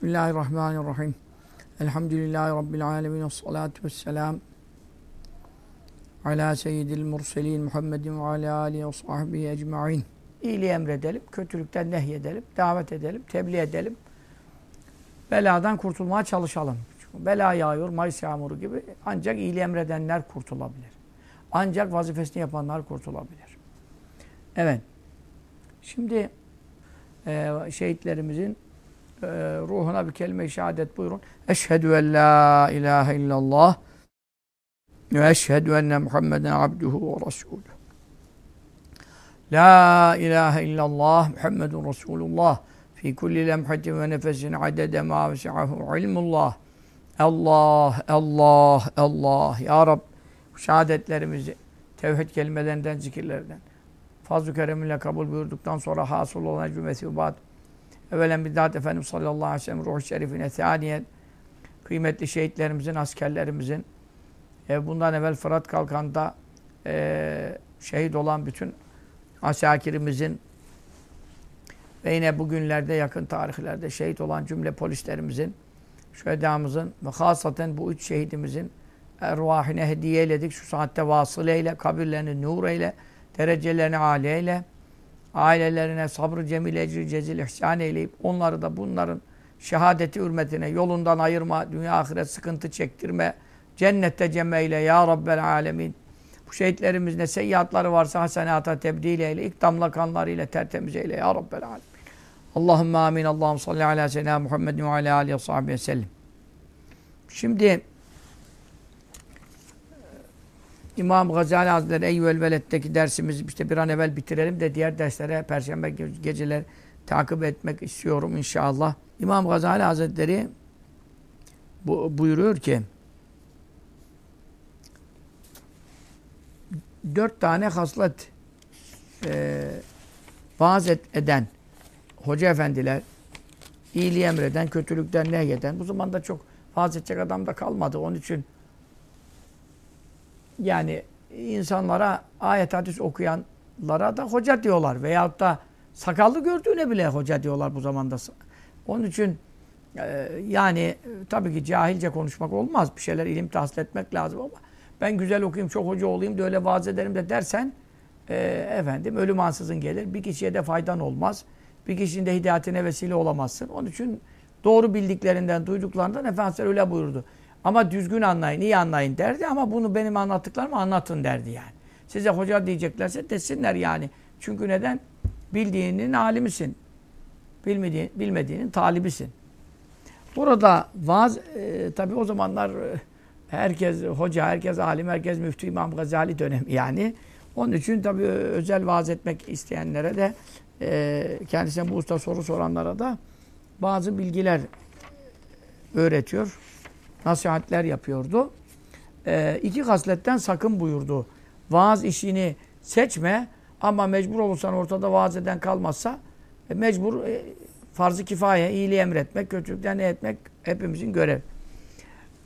Bismillahirrahmanirrahim. Elhamdülillahi Rabbil alemin. Salatu vesselam. Ala seyyidil murselin Muhammedin ve ala alihi ve sahbihi ecma'in. İyiliği emredelim, kötülükten nehyedelim, davet edelim, tebliğ edelim. Beladan kurtulmaya çalışalım. Çünkü bela yağıyor, Mayıs yağmuru gibi. Ancak iyiliği emredenler kurtulabilir. Ancak vazifesini yapanlar kurtulabilir. Evet. Şimdi e, şehitlerimizin e, ruhuna bir kelime-i şehadet buyurun. Eşhedü en la ilahe illallah ve eşhedü enne Muhammeden abduhu ve resulüh. La ilahe illallah Muhammedun Resulullah fi kulli lemhatin ve nefesin adede ma vesi'ahu ilmullah. Allah, Allah, Allah. Ya Rab şehadetlerimizi tevhid kelimelerinden, zikirlerden fazl-ı kereminle kabul buyurduktan sonra hasıl olan cümlesi bat evvelen bidat Efendimiz sallallahu aleyhi ve sellem ruh-u şerifine thaniyen kıymetli şehitlerimizin, askerlerimizin e, bundan evvel Fırat Kalkan'da e, şehit olan bütün asakirimizin ve yine bugünlerde yakın tarihlerde şehit olan cümle polislerimizin, şühedamızın ve hasaten bu üç şehidimizin ervahine hediye eyledik. Şu saatte vasıl eyle, kabirlerini nur eyle, derecelerini âli eyle, ailelerine sabrı cemil ecri cezil ihsan eyleyip onları da bunların şehadeti hürmetine yolundan ayırma, dünya ahiret sıkıntı çektirme, cennette cemme ya Rabbel alemin. Bu şehitlerimiz ne seyyiatları varsa hasenata tebdil eyle, ilk damla kanlarıyla tertemiz eyle ya Rabbel alemin. Allahümme amin. Allahum salli ala seyyidina Muhammedin ve ala alihi ve sahbihi sellem. Şimdi İmam Gazali Hazretleri Eyyüvel Veled'deki dersimizi işte bir an evvel bitirelim de diğer derslere Perşembe geceler takip etmek istiyorum inşallah. İmam Gazali Hazretleri bu, buyuruyor ki dört tane haslet e, vaaz eden hoca efendiler iyiliği emreden, kötülükten nehyeden bu zamanda çok vaaz edecek adam da kalmadı. Onun için yani insanlara ayet hadis okuyanlara da hoca diyorlar. Veyahut da sakallı gördüğüne bile hoca diyorlar bu zamanda. Onun için e, yani tabii ki cahilce konuşmak olmaz. Bir şeyler ilim tahsil etmek lazım ama ben güzel okuyayım, çok hoca olayım da öyle vaaz ederim de dersen e, efendim ölüm ansızın gelir. Bir kişiye de faydan olmaz. Bir kişinin de hidayetine vesile olamazsın. Onun için doğru bildiklerinden, duyduklarından Efendimiz öyle buyurdu. Ama düzgün anlayın, iyi anlayın derdi ama bunu benim anlattıklarımı anlatın derdi yani. Size hoca diyeceklerse desinler yani. Çünkü neden? Bildiğinin alimisin. Bilmediğin, bilmediğinin talibisin. Burada vaaz, e, tabi o zamanlar e, herkes hoca, herkes alim, herkes müftü İmam Gazali dönemi yani. Onun için tabi özel vaaz etmek isteyenlere de e, kendisine bu usta soru soranlara da bazı bilgiler öğretiyor nasihatler yapıyordu. E, iki hasletten sakın buyurdu. Vaaz işini seçme ama mecbur olursan ortada vaaz eden kalmazsa e, mecbur e, farz-ı kifaye, iyiliği emretmek, kötülükten ne etmek hepimizin görev.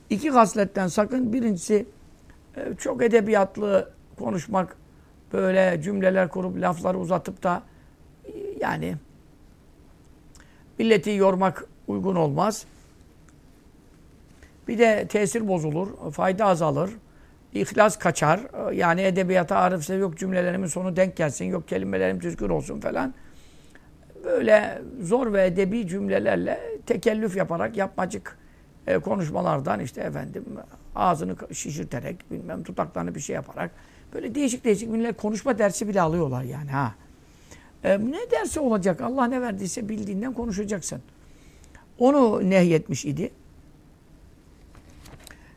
İki hasletten sakın. Birincisi e, çok edebiyatlı konuşmak, böyle cümleler kurup lafları uzatıp da e, yani milleti yormak uygun olmaz. Bir de tesir bozulur, fayda azalır, ihlas kaçar. Yani edebiyata arifse yok cümlelerimin sonu denk gelsin, yok kelimelerim düzgün olsun falan. Böyle zor ve edebi cümlelerle tekellüf yaparak yapmacık e, konuşmalardan işte efendim ağzını şişirterek bilmem tutaklarını bir şey yaparak böyle değişik değişik millet konuşma dersi bile alıyorlar yani ha. E, ne dersi olacak? Allah ne verdiyse bildiğinden konuşacaksın. Onu nehyetmiş idi.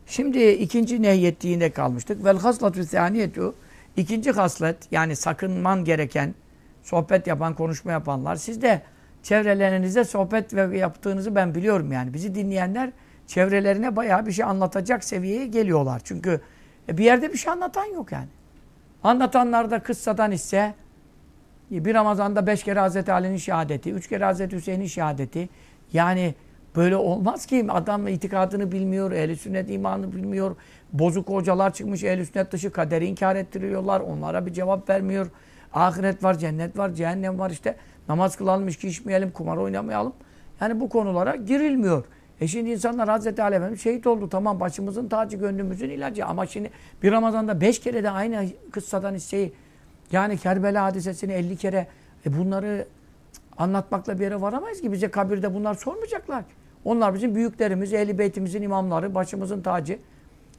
Şimdi ikinci nehyettiğinde kalmıştık. Vel haslatü thaniyetu ikinci haslet yani sakınman gereken sohbet yapan, konuşma yapanlar. Siz de çevrelerinizde sohbet ve yaptığınızı ben biliyorum yani. Bizi dinleyenler çevrelerine bayağı bir şey anlatacak seviyeye geliyorlar. Çünkü e, bir yerde bir şey anlatan yok yani. Anlatanlar da kıssadan ise bir Ramazan'da beş kere Hazreti Ali'nin şehadeti, üç kere Hazreti Hüseyin'in şehadeti. Yani Böyle olmaz ki. Adam itikadını bilmiyor, ehl sünnet imanını bilmiyor. Bozuk hocalar çıkmış, ehl sünnet dışı kaderi inkar ettiriyorlar. Onlara bir cevap vermiyor. Ahiret var, cennet var, cehennem var işte. Namaz kılalım, içki içmeyelim, kumar oynamayalım. Yani bu konulara girilmiyor. E şimdi insanlar Hazreti Ali Efendimiz şehit oldu. Tamam başımızın tacı, gönlümüzün ilacı. Ama şimdi bir Ramazan'da beş kere de aynı kıssadan hisseyi yani Kerbela hadisesini elli kere e bunları anlatmakla bir yere varamayız ki. Bize kabirde bunlar sormayacaklar. Onlar bizim büyüklerimiz, ehli beytimizin imamları, başımızın tacı.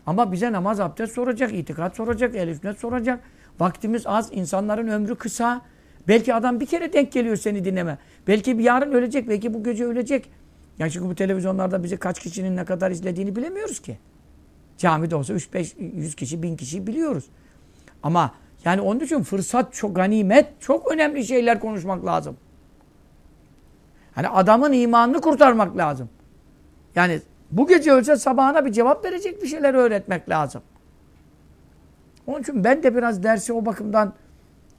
Ama bize namaz, abdest soracak, itikat soracak, el sünnet soracak. Vaktimiz az, insanların ömrü kısa. Belki adam bir kere denk geliyor seni dinleme. Belki bir yarın ölecek, belki bu gece ölecek. Ya çünkü bu televizyonlarda bizi kaç kişinin ne kadar izlediğini bilemiyoruz ki. Camide olsa 3-5, 100 kişi, 1000 kişi biliyoruz. Ama yani onun için fırsat çok ganimet, çok önemli şeyler konuşmak lazım. Hani adamın imanını kurtarmak lazım. Yani bu gece ölse sabahına bir cevap verecek bir şeyler öğretmek lazım. Onun için ben de biraz dersi o bakımdan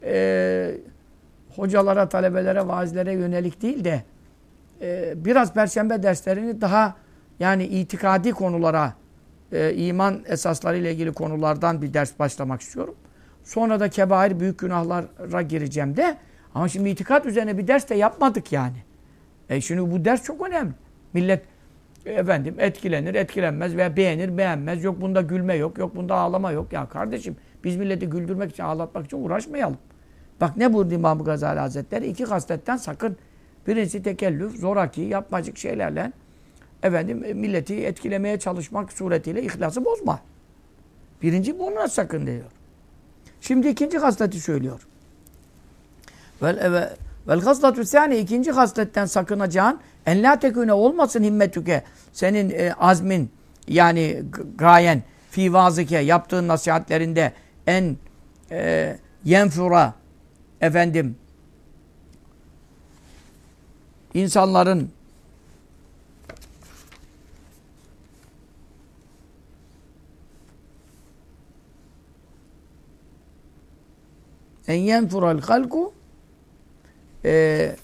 e, hocalara, talebelere, vaazilere yönelik değil de e, biraz perşembe derslerini daha yani itikadi konulara, e, iman esasları ile ilgili konulardan bir ders başlamak istiyorum. Sonra da kebair büyük günahlara gireceğim de. Ama şimdi itikat üzerine bir ders de yapmadık yani. E şimdi bu ders çok önemli. Millet efendim etkilenir, etkilenmez veya beğenir, beğenmez. Yok bunda gülme yok, yok bunda ağlama yok. Ya kardeşim biz milleti güldürmek için, ağlatmak için uğraşmayalım. Bak ne buyurdu İmam Gazali Hazretleri? İki kasletten sakın. Birincisi tekellüf, zoraki, yapmacık şeylerle efendim e, milleti etkilemeye çalışmak suretiyle ihlası bozma. Birinci bundan sakın diyor. Şimdi ikinci hasleti söylüyor. Vel, eve, vel hasletü sani ikinci hasletten sakınacağın en la tekune olmasın himmetüke senin e, azmin yani gayen fi vazike yaptığın nasihatlerinde en e, yenfura efendim insanların en yenfural halku e,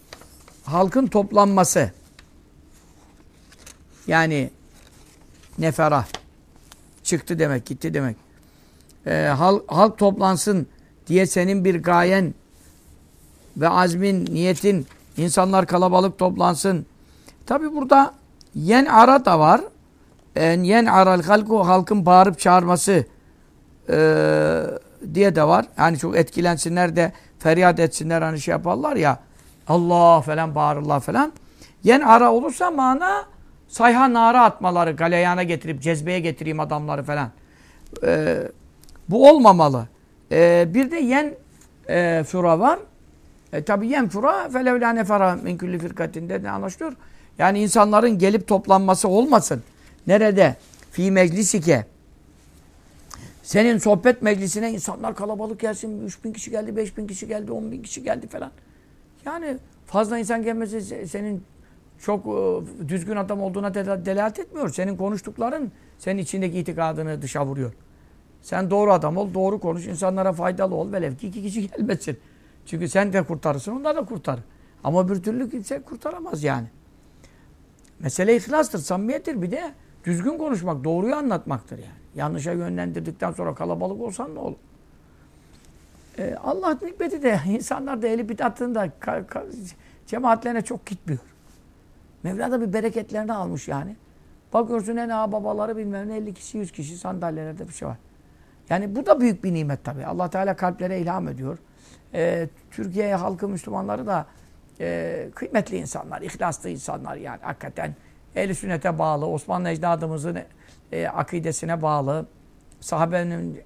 halkın toplanması yani nefera çıktı demek, gitti demek. E, halk, halk toplansın diye senin bir gayen ve azmin, niyetin insanlar kalabalık toplansın. Tabi burada yen ara da var. En yen aral halku halkın bağırıp çağırması e, diye de var. Yani çok etkilensinler de feryat etsinler hani şey yaparlar ya. Allah falan bağırırlar falan. Yen ara olursa mana sayha nara atmaları, galeyana getirip cezbeye getireyim adamları falan. Ee, bu olmamalı. Ee, bir de yen e, fura var. E, tabi yen fura felevla nefara min külli firkatinde de anlaşılıyor. Yani insanların gelip toplanması olmasın. Nerede? Fi meclisike. Senin sohbet meclisine insanlar kalabalık gelsin. 3 bin kişi geldi, 5 bin kişi geldi, 10 bin kişi geldi falan. Yani fazla insan gelmesi senin çok e, düzgün adam olduğuna delalet etmiyor. Senin konuştukların senin içindeki itikadını dışa vuruyor. Sen doğru adam ol, doğru konuş, insanlara faydalı ol. Velev ki iki kişi gelmesin. Çünkü sen de kurtarırsın, onlar da kurtarır. Ama bir türlü kimse kurtaramaz yani. Mesele ihlastır, samimiyettir. Bir de düzgün konuşmak, doğruyu anlatmaktır yani. Yanlışa yönlendirdikten sonra kalabalık olsan ne olur? Ee, Allah hikmeti de insanlar da eli bidatında cemaatlerine çok gitmiyor. Mevla da bir bereketlerini almış yani. Bakıyorsun en ağa babaları bilmem ne 50 kişi 100 kişi sandalyelerde bir şey var. Yani bu da büyük bir nimet tabii. Allah Teala kalplere ilham ediyor. Ee, Türkiye halkı Müslümanları da e, kıymetli insanlar, ihlaslı insanlar yani hakikaten ehl sünnete bağlı, Osmanlı ecdadımızın e, akidesine bağlı, sahabenin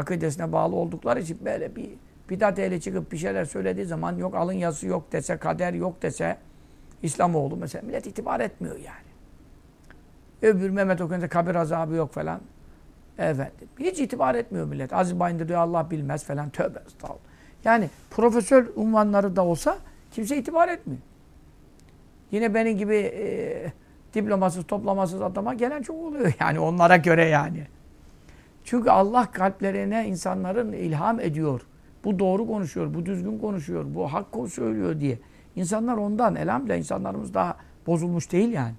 akidesine bağlı oldukları için böyle bir bidat ehli çıkıp bir şeyler söylediği zaman yok alın yazısı yok dese, kader yok dese İslamoğlu mesela millet itibar etmiyor yani. Öbür Mehmet Okuyunca kabir azabı yok falan. Efendim. Hiç itibar etmiyor millet. Aziz Bayındır diyor Allah bilmez falan. Tövbe estağfurullah. Yani profesör unvanları da olsa kimse itibar etmiyor. Yine benim gibi e, diplomasız, toplamasız adama gelen çok oluyor. Yani onlara göre yani. Çünkü Allah kalplerine insanların ilham ediyor. Bu doğru konuşuyor, bu düzgün konuşuyor, bu hak söylüyor diye. İnsanlar ondan, elhamdülillah insanlarımız daha bozulmuş değil yani.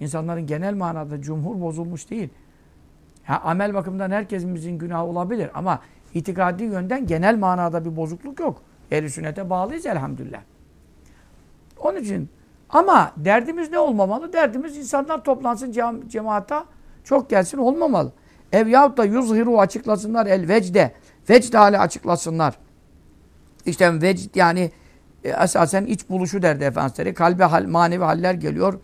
İnsanların genel manada cumhur bozulmuş değil. Ha, amel bakımından herkesimizin günahı olabilir ama itikadi yönden genel manada bir bozukluk yok. Ehl-i sünnete bağlıyız elhamdülillah. Onun için Ama derdimiz ne olmamalı? Derdimiz insanlar toplansın cem cemaata çok gelsin olmamalı. Ev yahut da yuzhiru açıklasınlar el vecde. Vecd hali açıklasınlar. İşte vecd yani e, esasen iç buluşu derdi Efendimiz. Kalbe hal, manevi haller geliyor.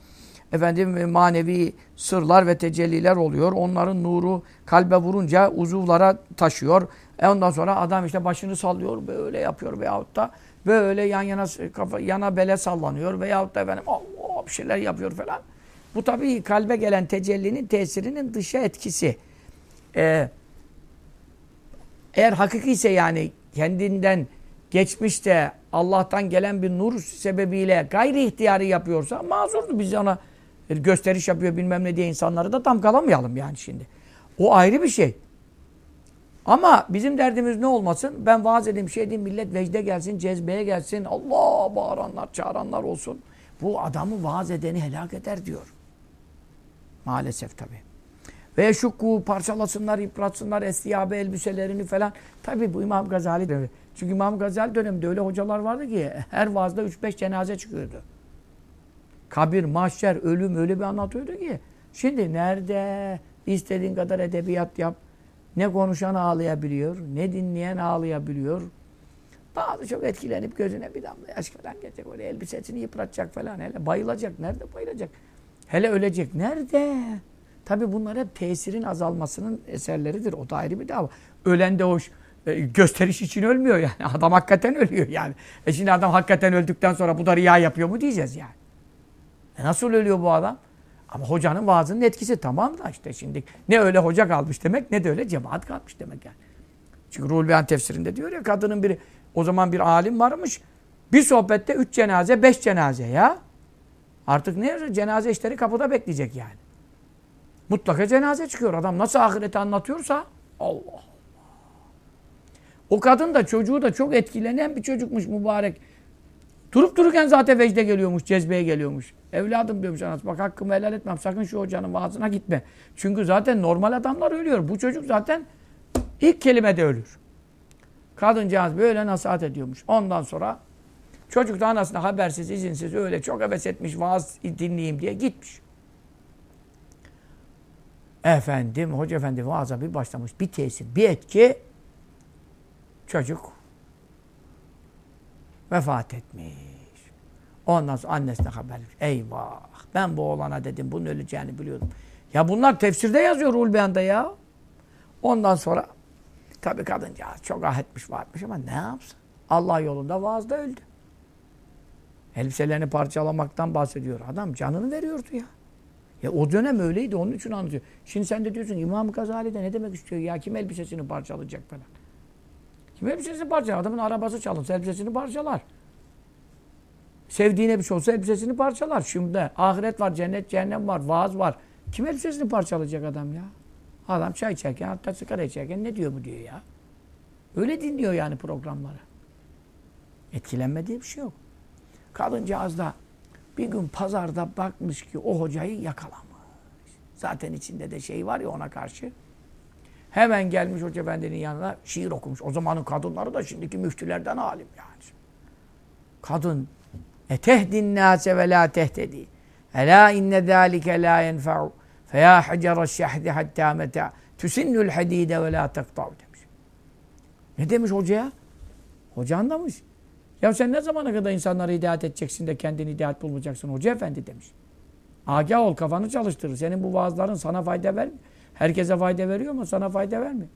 Efendim e, manevi sırlar ve tecelliler oluyor. Onların nuru kalbe vurunca uzuvlara taşıyor. E ondan sonra adam işte başını sallıyor, böyle yapıyor veyahut da böyle yan yana kafa, yana bele sallanıyor veyahut da efendim Allah bir şeyler yapıyor falan. Bu tabii kalbe gelen tecellinin tesirinin dışa etkisi. Ee, eğer hakiki ise yani kendinden geçmiş de Allah'tan gelen bir nur sebebiyle gayri ihtiyarı yapıyorsa mazurdu. Biz ona gösteriş yapıyor bilmem ne diye insanları da damgalamayalım yani şimdi. O ayrı bir şey. Ama bizim derdimiz ne olmasın? Ben vaaz edeyim, şey edeyim, millet vecde gelsin, cezbeye gelsin, Allah bağıranlar, çağıranlar olsun. Bu adamı vaaz edeni helak eder diyor. Maalesef tabi. Ve şukku parçalasınlar, yıpratsınlar, estiyabe elbiselerini falan. Tabi bu İmam Gazali dönemi. Çünkü İmam Gazali döneminde öyle hocalar vardı ki her vaazda 3-5 cenaze çıkıyordu. Kabir, mahşer, ölüm öyle bir anlatıyordu ki. Şimdi nerede istediğin kadar edebiyat yap. Ne konuşan ağlayabiliyor, ne dinleyen ağlayabiliyor. Bazı çok etkilenip gözüne bir damla yaş falan gelecek. Öyle elbisesini yıpratacak falan. Hele bayılacak. Nerede bayılacak? Hele ölecek. Nerede? Tabi bunlar hep tesirin azalmasının eserleridir. O da ayrı bir dava. Ölen de hoş e, gösteriş için ölmüyor yani. Adam hakikaten ölüyor yani. E şimdi adam hakikaten öldükten sonra bu da riya yapıyor mu diyeceğiz yani. E nasıl ölüyor bu adam? Ama hocanın vaazının etkisi tamam da işte şimdi ne öyle hoca kalmış demek ne de öyle cemaat kalmış demek yani. Çünkü Ruhul Beyan tefsirinde diyor ya kadının biri o zaman bir alim varmış. Bir sohbette üç cenaze, beş cenaze ya. Artık ne cenaze işleri kapıda bekleyecek yani. Mutlaka cenaze çıkıyor. Adam nasıl ahireti anlatıyorsa Allah Allah. O kadın da çocuğu da çok etkilenen bir çocukmuş mübarek. Durup dururken zaten vecde geliyormuş, cezbeye geliyormuş. Evladım diyormuş anası bak hakkımı helal etmem sakın şu hocanın vaazına gitme. Çünkü zaten normal adamlar ölüyor. Bu çocuk zaten ilk kelimede ölür. Kadıncağız böyle nasihat ediyormuş. Ondan sonra çocuk da anasına habersiz, izinsiz öyle çok heves etmiş vaaz dinleyeyim diye gitmiş. Efendim, hoca efendi vaaza bir başlamış. Bir tesir, bir etki. Çocuk vefat etmiş. Ondan sonra annesine haber vermiş. Eyvah! Ben bu oğlana dedim bunun öleceğini biliyordum. Ya bunlar tefsirde yazıyor Ruhul Beyan'da ya. Ondan sonra tabi kadıncağız çok ah etmiş varmış ama ne yapsın? Allah yolunda vaazda öldü. Elbiselerini parçalamaktan bahsediyor. Adam canını veriyordu ya. Ya o dönem öyleydi onun için anlatıyor. Şimdi sen de diyorsun İmam Gazali de ne demek istiyor ya? Kim elbisesini parçalayacak falan. Kim elbisesini parçalar? Adamın arabası çalınsa elbisesini parçalar. Sevdiğine bir şey olsa elbisesini parçalar. Şimdi ahiret var, cennet, cehennem var, vaaz var. Kim elbisesini parçalayacak adam ya? Adam çay içerken, hatta sigara içerken ne diyor bu diyor ya. Öyle dinliyor yani programları. Etkilenmediği bir şey yok. Kadıncağız da bir gün pazarda bakmış ki o hocayı yakalamış. Zaten içinde de şey var ya ona karşı. Hemen gelmiş Hoca Efendi'nin yanına şiir okumuş. O zamanın kadınları da şimdiki müftülerden alim yani. Kadın etehdin nase ve la tehtedi. Ela inne zâlike la yenfe'u. Feya hacera şehdi hatta meta. Tüsinnül hadide ve la tekta'u demiş. Ne demiş hocaya? Hoca anlamış. Ya sen ne zamana kadar insanları hidayet edeceksin de kendini hidayet bulmayacaksın hoca efendi demiş. Agah ol kafanı çalıştırır. Senin bu vaazların sana fayda vermiyor. Herkese fayda veriyor ama sana fayda vermiyor.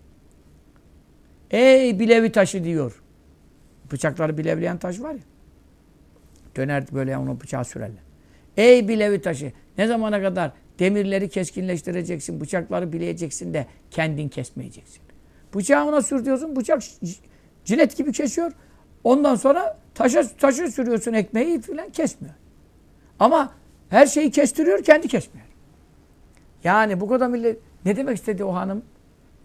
Ey bilevi taşı diyor. Bıçakları bilevleyen taş var ya. Döner böyle onu bıçağı sürerler. Ey bilevi taşı. Ne zamana kadar demirleri keskinleştireceksin, bıçakları bileyeceksin de kendin kesmeyeceksin. Bıçağı ona sürtüyorsun, bıçak cilet gibi kesiyor. Ondan sonra taşa, taşı sürüyorsun ekmeği falan kesmiyor. Ama her şeyi kestiriyor, kendi kesmiyor. Yani bu kadar millet... Ne demek istedi o hanım?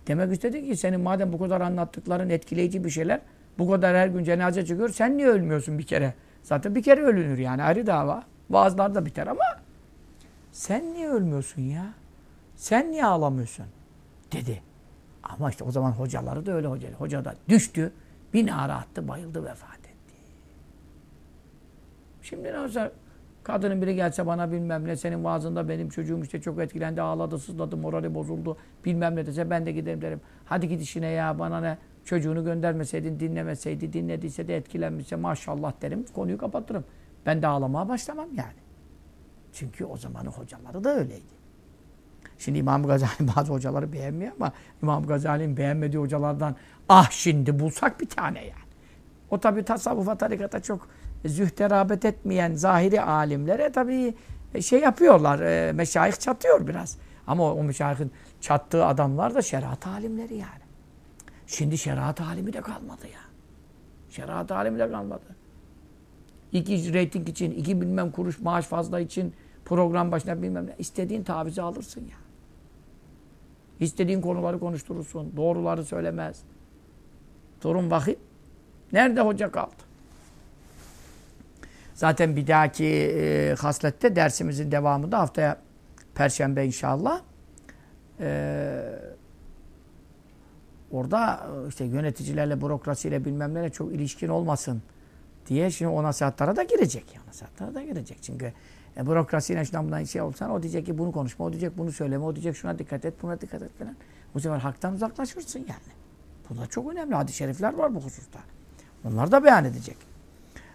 Demek istedi ki senin madem bu kadar anlattıkların etkileyici bir şeyler, bu kadar her gün cenaze çıkıyor, sen niye ölmüyorsun bir kere? Zaten bir kere ölünür yani ayrı dava. Vaazlar da biter ama sen niye ölmüyorsun ya? Sen niye ağlamıyorsun? Dedi. Ama işte o zaman hocaları da öyle hoca. Hoca da düştü, bir nara attı, bayıldı, vefat etti. Şimdi ne olsa Kadının biri gelse bana bilmem ne senin vaazında benim çocuğum işte çok etkilendi, ağladı, sızladı, morali bozuldu bilmem ne dese ben de giderim derim. Hadi git işine ya bana ne çocuğunu göndermeseydin dinlemeseydi dinlediyse de etkilenmişse maşallah derim konuyu kapatırım. Ben de ağlamaya başlamam yani. Çünkü o zamanın hocaları da öyleydi. Şimdi İmam Gazali bazı hocaları beğenmiyor ama İmam Gazali'nin beğenmediği hocalardan ah şimdi bulsak bir tane yani. O tabi tasavvufa tarikata çok zühte rağbet etmeyen zahiri alimlere tabi şey yapıyorlar. E, meşayih çatıyor biraz. Ama o, o meşayihin çattığı adamlar da şeriat alimleri yani. Şimdi şeriat alimi de kalmadı ya. Şeriat alimi de kalmadı. İki reyting için, iki bilmem kuruş maaş fazla için program başına bilmem ne. istediğin tavizi alırsın ya. İstediğin konuları konuşturursun. Doğruları söylemez. Durum vakit. Nerede hoca kaldı? Zaten bir dahaki e, haslette dersimizin devamında haftaya Perşembe inşallah. E, orada e, işte yöneticilerle, bürokrasiyle bilmem neyle çok ilişkin olmasın diye şimdi o nasihatlara da girecek. O nasihatlara da girecek. Çünkü e, bürokrasiyle şundan bundan şey olsan o diyecek ki bunu konuşma, o diyecek bunu söyleme, o diyecek şuna dikkat et, buna dikkat et falan. Bu sefer haktan uzaklaşırsın yani. Bu da çok önemli. Hadis-i şerifler var bu hususta. Onlar da beyan edecek.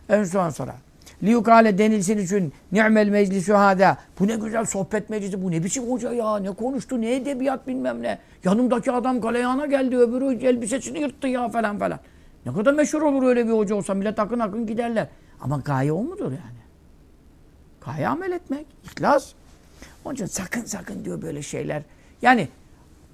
En son sonra. Liyukale denilsin için ni'mel meclisü hâdâ. Bu ne güzel sohbet meclisi. Bu ne biçim hoca ya. Ne konuştu, ne edebiyat bilmem ne. Yanımdaki adam galeyana geldi. Öbürü elbisesini yırttı ya falan falan. Ne kadar meşhur olur öyle bir hoca olsa. Millet akın akın giderler. Ama gaye o mudur yani? Gaye amel etmek. İhlas. Onun için sakın sakın diyor böyle şeyler. Yani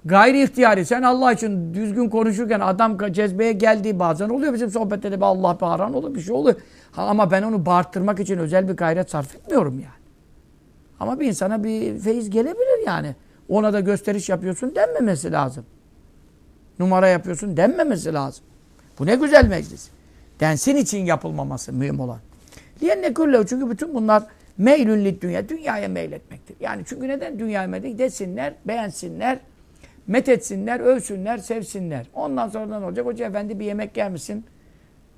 gayri ihtiyari sen Allah için düzgün konuşurken adam cezbeye geldiği bazen oluyor bizim sohbette de Allah bağıran olur bir şey oluyor. Ha, ama ben onu bağırttırmak için özel bir gayret sarf etmiyorum yani. Ama bir insana bir feyiz gelebilir yani. Ona da gösteriş yapıyorsun denmemesi lazım. Numara yapıyorsun denmemesi lazım. Bu ne güzel meclis. Densin için yapılmaması mühim olan. Liyenne kullehu çünkü bütün bunlar meylün dünya. Dünyaya meyletmektir. Yani çünkü neden dünyaya meyletmek? Desinler, beğensinler, methetsinler, övsünler, sevsinler. Ondan sonra ne olacak? Hoca efendi bir yemek yer misin?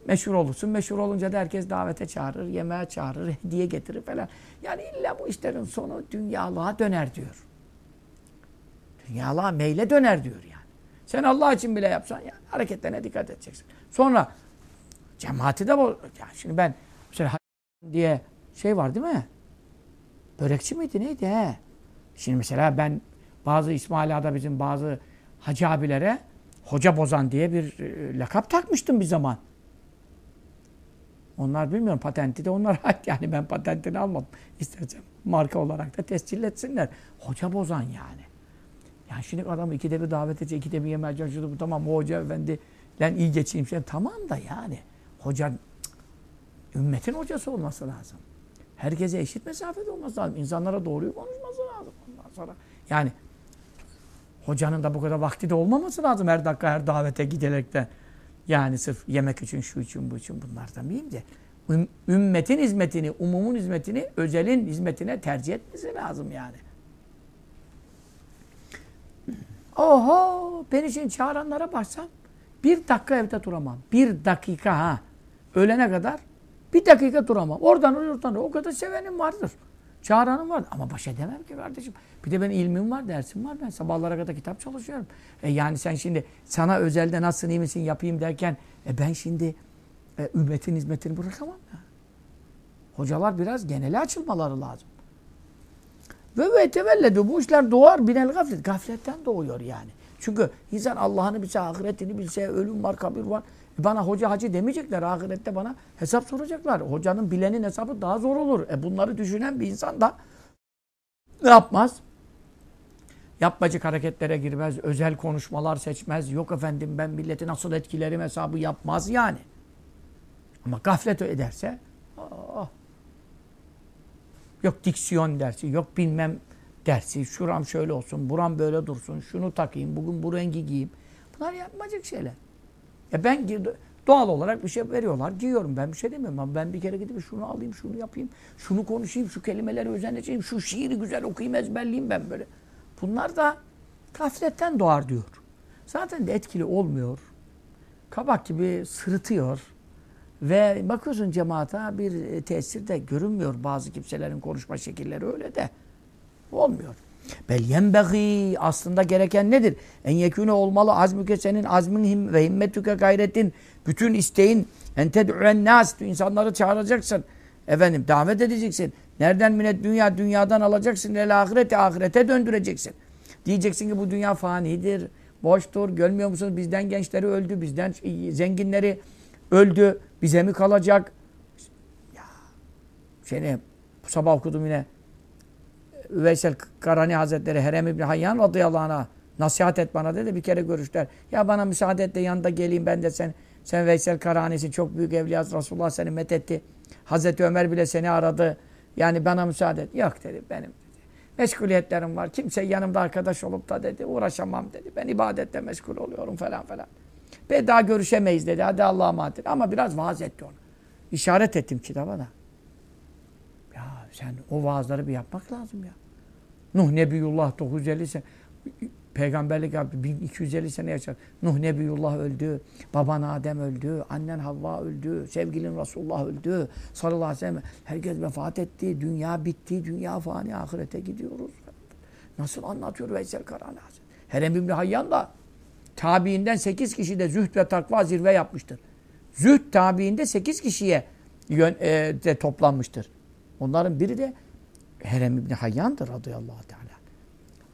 Meşhur olursun. Meşhur olunca da herkes davete çağırır, yemeğe çağırır, hediye getirir falan. Yani illa bu işlerin sonu dünyalığa döner diyor. Dünyalığa meyle döner diyor yani. Sen Allah için bile yapsan yani hareketlerine dikkat edeceksin. Sonra cemaati de bu. Yani şimdi ben mesela diye şey var değil mi? Börekçi miydi neydi he? Şimdi mesela ben bazı İsmaila'da bizim bazı hacı abilere hoca bozan diye bir e, lakap takmıştım bir zaman. Onlar bilmiyorum patenti de onlar yani ben patentini almadım. İstersen marka olarak da tescil etsinler. Hoca bozan yani. Yani şimdi adam ikide bir davet edecek, ikide bir yemeğe çalışıyordu. Tamam o hoca efendi lan iyi geçeyim. Şey. Tamam da yani. Hoca ümmetin hocası olması lazım. Herkese eşit mesafede olması lazım. İnsanlara doğruyu konuşması lazım. Ondan sonra yani hocanın da bu kadar vakti de olmaması lazım her dakika her davete giderekten. Yani sırf yemek için, şu için, bu için bunlardan mühim de ümmetin hizmetini, umumun hizmetini özelin hizmetine tercih etmesi lazım yani. Oho! Beni için çağıranlara baksam bir dakika evde duramam. Bir dakika ha. Ölene kadar bir dakika duramam. Oradan oradan oraya. O kadar sevenim vardır. Çağıranım var. Ama baş edemem ki kardeşim. Bir de benim ilmim var, dersim var. Ben sabahlara kadar kitap çalışıyorum. E yani sen şimdi sana özelde nasılsın, iyi misin yapayım derken e ben şimdi e, ümmetin hizmetini bırakamam ya. Hocalar biraz genele açılmaları lazım. Ve ve tevelledu bu işler doğar binel gaflet. Gafletten doğuyor yani. Çünkü insan Allah'ını bilse, ahiretini bilse, ölüm var, kabir var. Bana hoca hacı demeyecekler. Ahirette bana hesap soracaklar. Hocanın bilenin hesabı daha zor olur. E bunları düşünen bir insan da ne yapmaz? Yapmacık hareketlere girmez, özel konuşmalar seçmez. Yok efendim ben milleti nasıl etkilerim hesabı yapmaz yani. Ama gaflet ederse oh, yok diksiyon dersi, yok bilmem dersi, şuram şöyle olsun, buram böyle dursun, şunu takayım, bugün bu rengi giyeyim. Bunlar yapmacık şeyler. Ya ben doğal olarak bir şey veriyorlar, giyiyorum. Ben bir şey demiyorum ama ben bir kere gidip şunu alayım, şunu yapayım, şunu konuşayım, şu kelimeleri özeneceğim, şu şiiri güzel okuyayım, ezberleyeyim ben böyle. Bunlar da gafletten doğar diyor. Zaten de etkili olmuyor. Kabak gibi sırıtıyor. Ve bakıyorsun cemaata bir e, tesir de görünmüyor. Bazı kimselerin konuşma şekilleri öyle de olmuyor. Bel yenbeği aslında gereken nedir? En yekûne olmalı azmüke senin azmin him ve himmetüke gayretin bütün isteğin en ted'uen nas insanları çağıracaksın. Efendim davet edeceksin. Nereden minet dünya dünyadan alacaksın el ahirete ahirete döndüreceksin. Diyeceksin ki bu dünya fanidir, boştur. Görmüyor musunuz? Bizden gençleri öldü, bizden zenginleri öldü. Bize mi kalacak? Ya seni bu sabah okudum yine Veysel Karani Hazretleri Herem İbni Hayyan radıyallahu anh'a nasihat et bana dedi. Bir kere görüşler. Ya bana müsaade et de yanında geleyim ben de sen sen Veysel Karani'sin çok büyük evliyaz Resulullah seni methetti. Hazreti Ömer bile seni aradı. Yani bana müsaade et. Yok dedi benim. Meşguliyetlerim var. Kimse yanımda arkadaş olup da dedi uğraşamam dedi. Ben ibadette meşgul oluyorum falan falan. Ve daha görüşemeyiz dedi. Hadi Allah'a emanet Ama biraz vaaz etti onu. İşaret ettim kitaba da. Sen o vaazları bir yapmak lazım ya. Nuh Nebiyullah 950 sene. Peygamberlik yaptı. 1250 sene yaşadı. Nuh Nebiyullah öldü. Baban Adem öldü. Annen Havva öldü. Sevgilin Resulullah öldü. Sallallahu aleyhi ve sellem. Herkes vefat etti. Dünya bitti. Dünya fani. Ahirete gidiyoruz. Nasıl anlatıyor Veysel Karani Herem İbni Hayyan da tabiinden 8 kişi de zühd ve takva zirve yapmıştır. Zühd tabiinde 8 kişiye yön, e, de toplanmıştır. Onların biri de Herem İbni Hayyan'dır radıyallahu teala.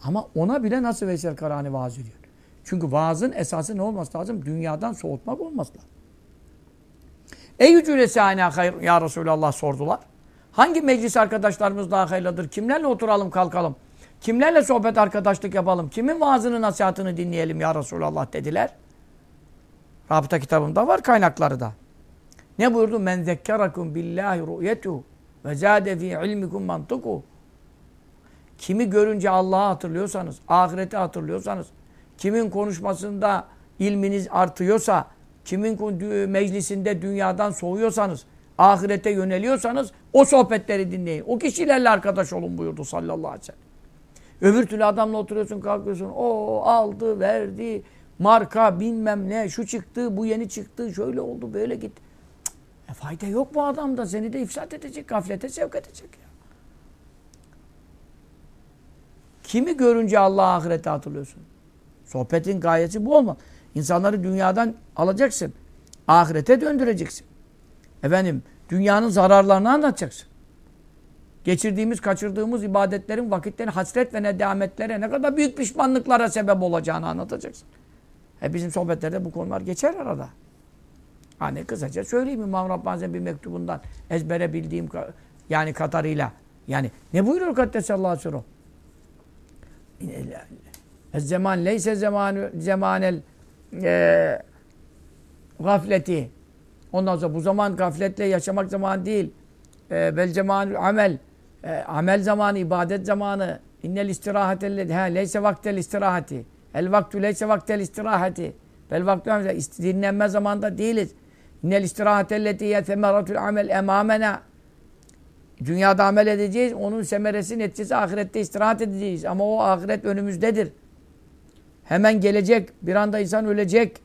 Ama ona bile nasıl Veysel Karani vaaz ediyor. Çünkü vaazın esası ne olması lazım? Dünyadan soğutmak olması lazım. Ey ücülesi hayır ya Resulallah sordular. Hangi meclis arkadaşlarımız daha hayırlıdır? Kimlerle oturalım kalkalım? Kimlerle sohbet arkadaşlık yapalım? Kimin vaazını nasihatını dinleyelim ya Resulallah dediler. Rabıta kitabımda var kaynakları da. Ne buyurdu? Men zekkerakum billahi ru'yetu ve zâde fî ilmikum mantuku. Kimi görünce Allah'ı hatırlıyorsanız, ahireti hatırlıyorsanız, kimin konuşmasında ilminiz artıyorsa, kimin meclisinde dünyadan soğuyorsanız, ahirete yöneliyorsanız o sohbetleri dinleyin. O kişilerle arkadaş olun buyurdu sallallahu aleyhi ve sellem. Öbür türlü adamla oturuyorsun kalkıyorsun. O aldı verdi marka bilmem ne şu çıktı bu yeni çıktı şöyle oldu böyle gitti. E fayda yok bu adamda seni de ifsat edecek gaflete sevk edecek ya. Kimi görünce Allah'a ahirete hatırlıyorsun? Sohbetin gayesi bu olma. İnsanları dünyadan alacaksın. Ahirete döndüreceksin. Efendim dünyanın zararlarını anlatacaksın. Geçirdiğimiz, kaçırdığımız ibadetlerin, vakitlerin hasret ve nedametlere ne kadar büyük pişmanlıklara sebep olacağını anlatacaksın. E bizim sohbetlerde bu konular geçer arada. Hani kısaca söyleyeyim İmam Rabbani'nin bir mektubundan ezbere bildiğim yani kadarıyla. Yani ne buyuruyor Kaddesallahu aleyhi Ez zaman leyse zamanı zamanel e, gafleti. Ondan sonra bu zaman gafletle yaşamak zaman değil. E, bel zamanı amel. E, amel zamanı, ibadet zamanı. İnnel istirahate ha leyse vaktel istirahati. El vaktu leyse vaktel istirahati. Bel vaktu dinlenme zamanda değiliz. İnnel istirahatelleti ye semeratul amel emamena. Dünyada amel edeceğiz. Onun semeresi neticesi ahirette istirahat edeceğiz. Ama o ahiret önümüzdedir. Hemen gelecek. Bir anda insan ölecek.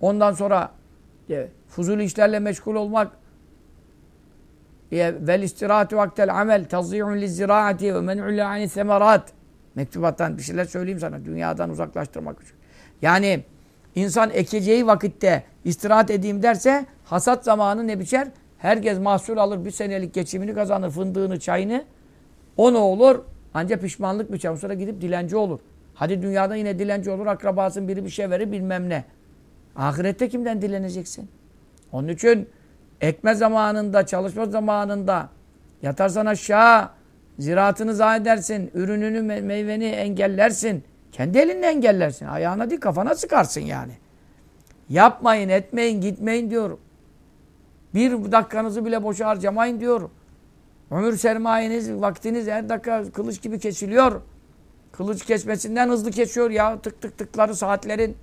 Ondan sonra e, fuzul işlerle meşgul olmak vel istirahatu vaktel amel taziyun lizziraati ve men'ul ani semerat mektubattan bir şeyler söyleyeyim sana dünyadan uzaklaştırmak için. Yani insan ekeceği vakitte istirahat edeyim derse hasat zamanı ne biçer? Herkes mahsul alır bir senelik geçimini kazanır. Fındığını, çayını. O ne olur? Ancak pişmanlık bir çay. Sonra gidip dilenci olur. Hadi dünyada yine dilenci olur. Akrabasın biri bir şey verir bilmem ne. Ahirette kimden dileneceksin? Onun için ekme zamanında, çalışma zamanında yatarsan aşağı ziraatını zayi edersin. Ürününü, meyveni engellersin. Kendi elinle engellersin. Ayağına değil kafana sıkarsın yani. Yapmayın, etmeyin, gitmeyin diyorum. Bir dakikanızı bile boşa harcamayın diyor. Ömür sermayeniz, vaktiniz her dakika kılıç gibi kesiliyor. Kılıç kesmesinden hızlı kesiyor ya tık tık tıkları saatlerin.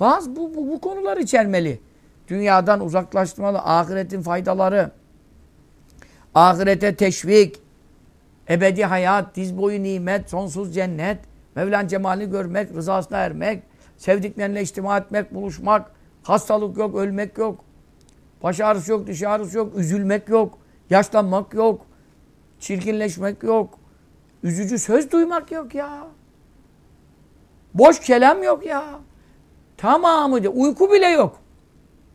Vaaz bu, bu, bu konular içermeli. Dünyadan uzaklaştırmalı, ahiretin faydaları, ahirete teşvik, ebedi hayat, diz boyu nimet, sonsuz cennet, Mevlan cemalini görmek, rızasına ermek, sevdiklerinle içtima etmek, buluşmak, Hastalık yok, ölmek yok. Baş ağrısı yok, diş ağrısı yok, üzülmek yok, yaşlanmak yok, çirkinleşmek yok. Üzücü söz duymak yok ya. Boş kelam yok ya. Tamamı uyku bile yok.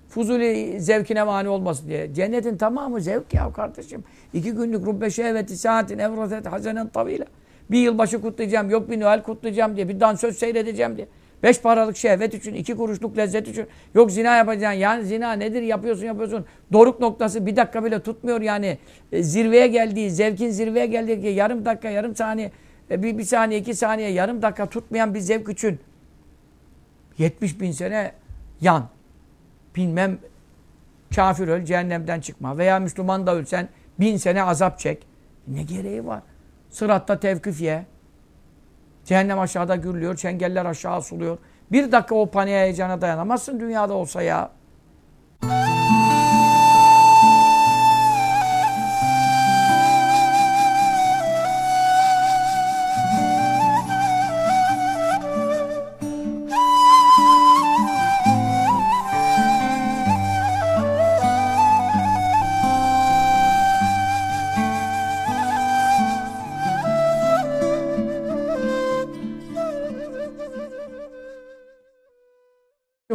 Fuzuli zevkine mani olmasın diye. Cennetin tamamı zevk ya kardeşim. İki günlük rubbe şehveti saatin evratet hazenen tavile. Bir yılbaşı kutlayacağım, yok bir Noel kutlayacağım diye, bir dansöz seyredeceğim diye. Beş paralık şehvet için, iki kuruşluk lezzet için. Yok zina yapacaksın. Yani zina nedir? Yapıyorsun yapıyorsun. Doruk noktası bir dakika bile tutmuyor yani. E, zirveye geldiği, zevkin zirveye geldiği yarım dakika, yarım saniye, e, bir, bir saniye, iki saniye, yarım dakika tutmayan bir zevk için 70 bin sene yan. Bilmem kafir öl, cehennemden çıkma. Veya Müslüman da ölsen bin sene azap çek. Ne gereği var? Sıratta tevkif ye. Cehennem aşağıda gürlüyor, çengeller aşağı asılıyor. Bir dakika o paniğe heyecana dayanamazsın dünyada olsa ya.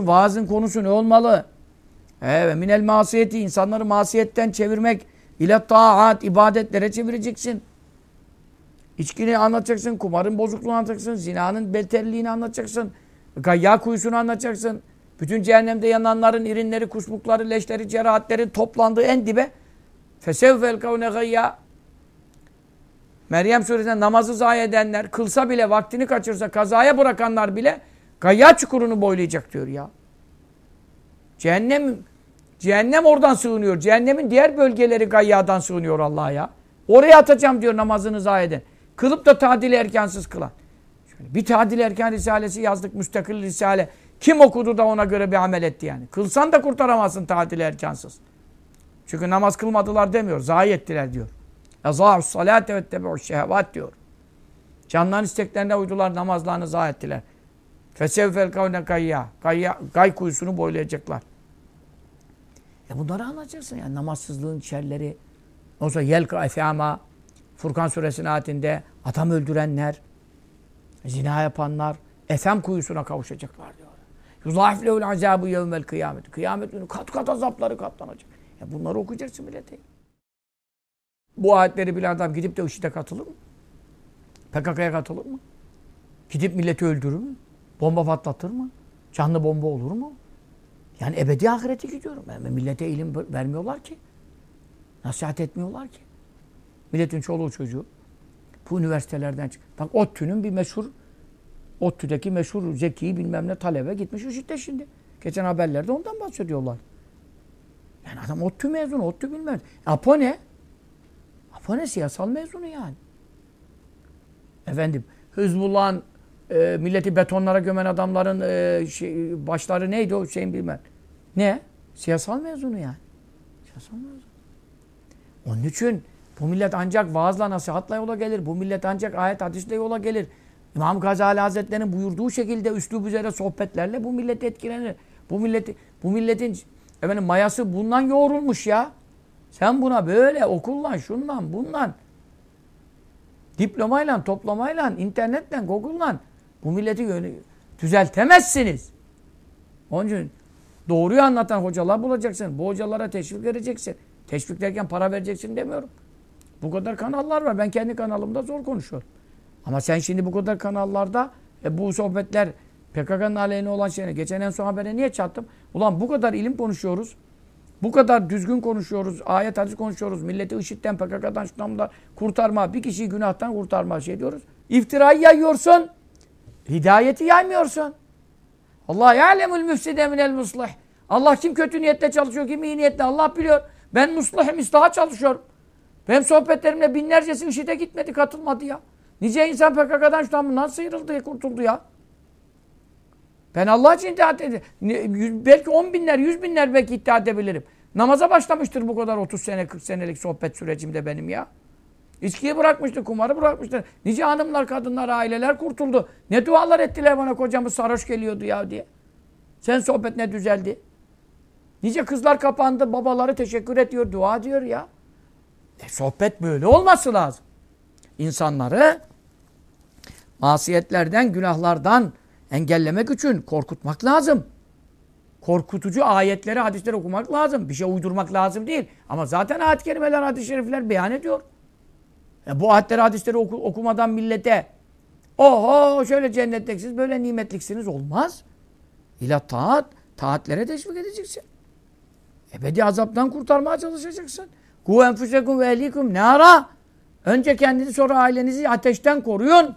Vaazın konusu ne olmalı? Evet, minel masiyeti insanları masiyetten çevirmek ile taat ibadetlere çevireceksin. İçkini anlatacaksın, kumarın bozukluğunu anlatacaksın, zinanın beterliğini anlatacaksın, gayya kuyusunu anlatacaksın. Bütün cehennemde yananların irinleri, kuşbukları, leşleri, cerahatleri toplandığı en dibe fesevvel kavne gayya Meryem suresinde namazı zayi edenler, kılsa bile, vaktini kaçırsa, kazaya bırakanlar bile Gayya çukurunu boylayacak diyor ya. Cehennem cehennem oradan sığınıyor. Cehennemin diğer bölgeleri gayyadan sığınıyor Allah'a ya. Oraya atacağım diyor namazını zayi. Kılıp da tadili erkansız kılan. Şöyle bir tadil erken risalesi yazdık müstakil risale. Kim okudu da ona göre bir amel etti yani. Kılsan da kurtaramazsın tadil erkansız. Çünkü namaz kılmadılar demiyor. Zayi ettiler diyor. Ezâ'us salâte ve tebe'us şehvat diyor. Canların isteklerine uydular, namazlarını zayi ettiler. Fesevfel kavne kayya. Kayya, gay kuyusunu boylayacaklar. Ya bunları anlatacaksın yani namazsızlığın şerleri. Olsa yelka efama Furkan suresinin ayetinde adam öldürenler, zina yapanlar efem kuyusuna kavuşacaklar diyor. Yuzahif lehul azabu yevmel kıyamet. Kıyamet günü kat kat azapları katlanacak. Ya bunları okuyacaksın millete. Bu ayetleri bilen adam gidip de IŞİD'e katılır mı? PKK'ya katılır mı? Gidip milleti öldürür mü? Bomba patlatır mı? Canlı bomba olur mu? Yani ebedi ahirete gidiyorum. Yani millete ilim vermiyorlar ki. Nasihat etmiyorlar ki. Milletin çoluğu çocuğu bu üniversitelerden çık. Bak ODTÜ'nün bir meşhur ODTÜ'deki meşhur zeki bilmem ne talebe gitmiş IŞİD'de şimdi. Geçen haberlerde ondan bahsediyorlar. Yani adam ODTÜ mezunu, ODTÜ bilmez. Apo ne? Apo ne? Siyasal mezunu yani. Efendim, Hizbullah'ın e, milleti betonlara gömen adamların e, şey, başları neydi o şeyin bilmem. Ne? Siyasal mezunu yani. Siyasal mezunu. Onun için bu millet ancak vaazla nasihatla yola gelir. Bu millet ancak ayet hadisle yola gelir. İmam Gazali Hazretleri'nin buyurduğu şekilde üslup üzere sohbetlerle bu millet etkilenir. Bu milleti bu milletin efendim mayası bundan yoğrulmuş ya. Sen buna böyle okullan, şundan, bundan diplomayla, toplamayla, internetle, Google'la bu milleti düzeltemezsiniz. Onun için doğruyu anlatan hocalar bulacaksın. Bu hocalara teşvik vereceksin. Teşvik derken para vereceksin demiyorum. Bu kadar kanallar var. Ben kendi kanalımda zor konuşuyorum. Ama sen şimdi bu kadar kanallarda e, bu sohbetler PKK'nın aleyhine olan şeyine geçen en son habere niye çattım? Ulan bu kadar ilim konuşuyoruz. Bu kadar düzgün konuşuyoruz. Ayet hadis konuşuyoruz. Milleti IŞİD'den, PKK'dan, şundan kurtarma. Bir kişiyi günahtan kurtarma şey diyoruz. İftirayı yayıyorsun. Hidayeti yaymıyorsun. Allah ya'lemul müfside minel muslih. Allah kim kötü niyetle çalışıyor, kim iyi niyetle Allah biliyor. Ben muslihim, islaha çalışıyorum. Benim sohbetlerimle binlercesi IŞİD'e gitmedi, katılmadı ya. Nice insan PKK'dan şundan bundan sıyrıldı, kurtuldu ya. Ben Allah için iddia ediyorum. Belki on binler, yüz binler belki iddia edebilirim. Namaza başlamıştır bu kadar 30 sene, 40 senelik sohbet sürecimde benim ya. İçkiyi bırakmıştı, kumarı bırakmıştı. Nice hanımlar, kadınlar, aileler kurtuldu. Ne dualar ettiler bana kocamız sarhoş geliyordu ya diye. Sen sohbet ne düzeldi? Nice kızlar kapandı, babaları teşekkür ediyor, dua diyor ya. E, sohbet böyle olması lazım. İnsanları masiyetlerden, günahlardan engellemek için korkutmak lazım. Korkutucu ayetleri, hadisleri okumak lazım. Bir şey uydurmak lazım değil. Ama zaten ayet-i kerimeler, hadis-i şerifler beyan ediyor. E bu ayetleri, hadisleri oku, okumadan millete oho şöyle cennetliksiniz, böyle nimetliksiniz olmaz. İla taat, taatlere teşvik edeceksin. Ebedi azaptan kurtarmaya çalışacaksın. Ku enfusekum ve ehlikum ne ara? Önce kendini sonra ailenizi ateşten koruyun.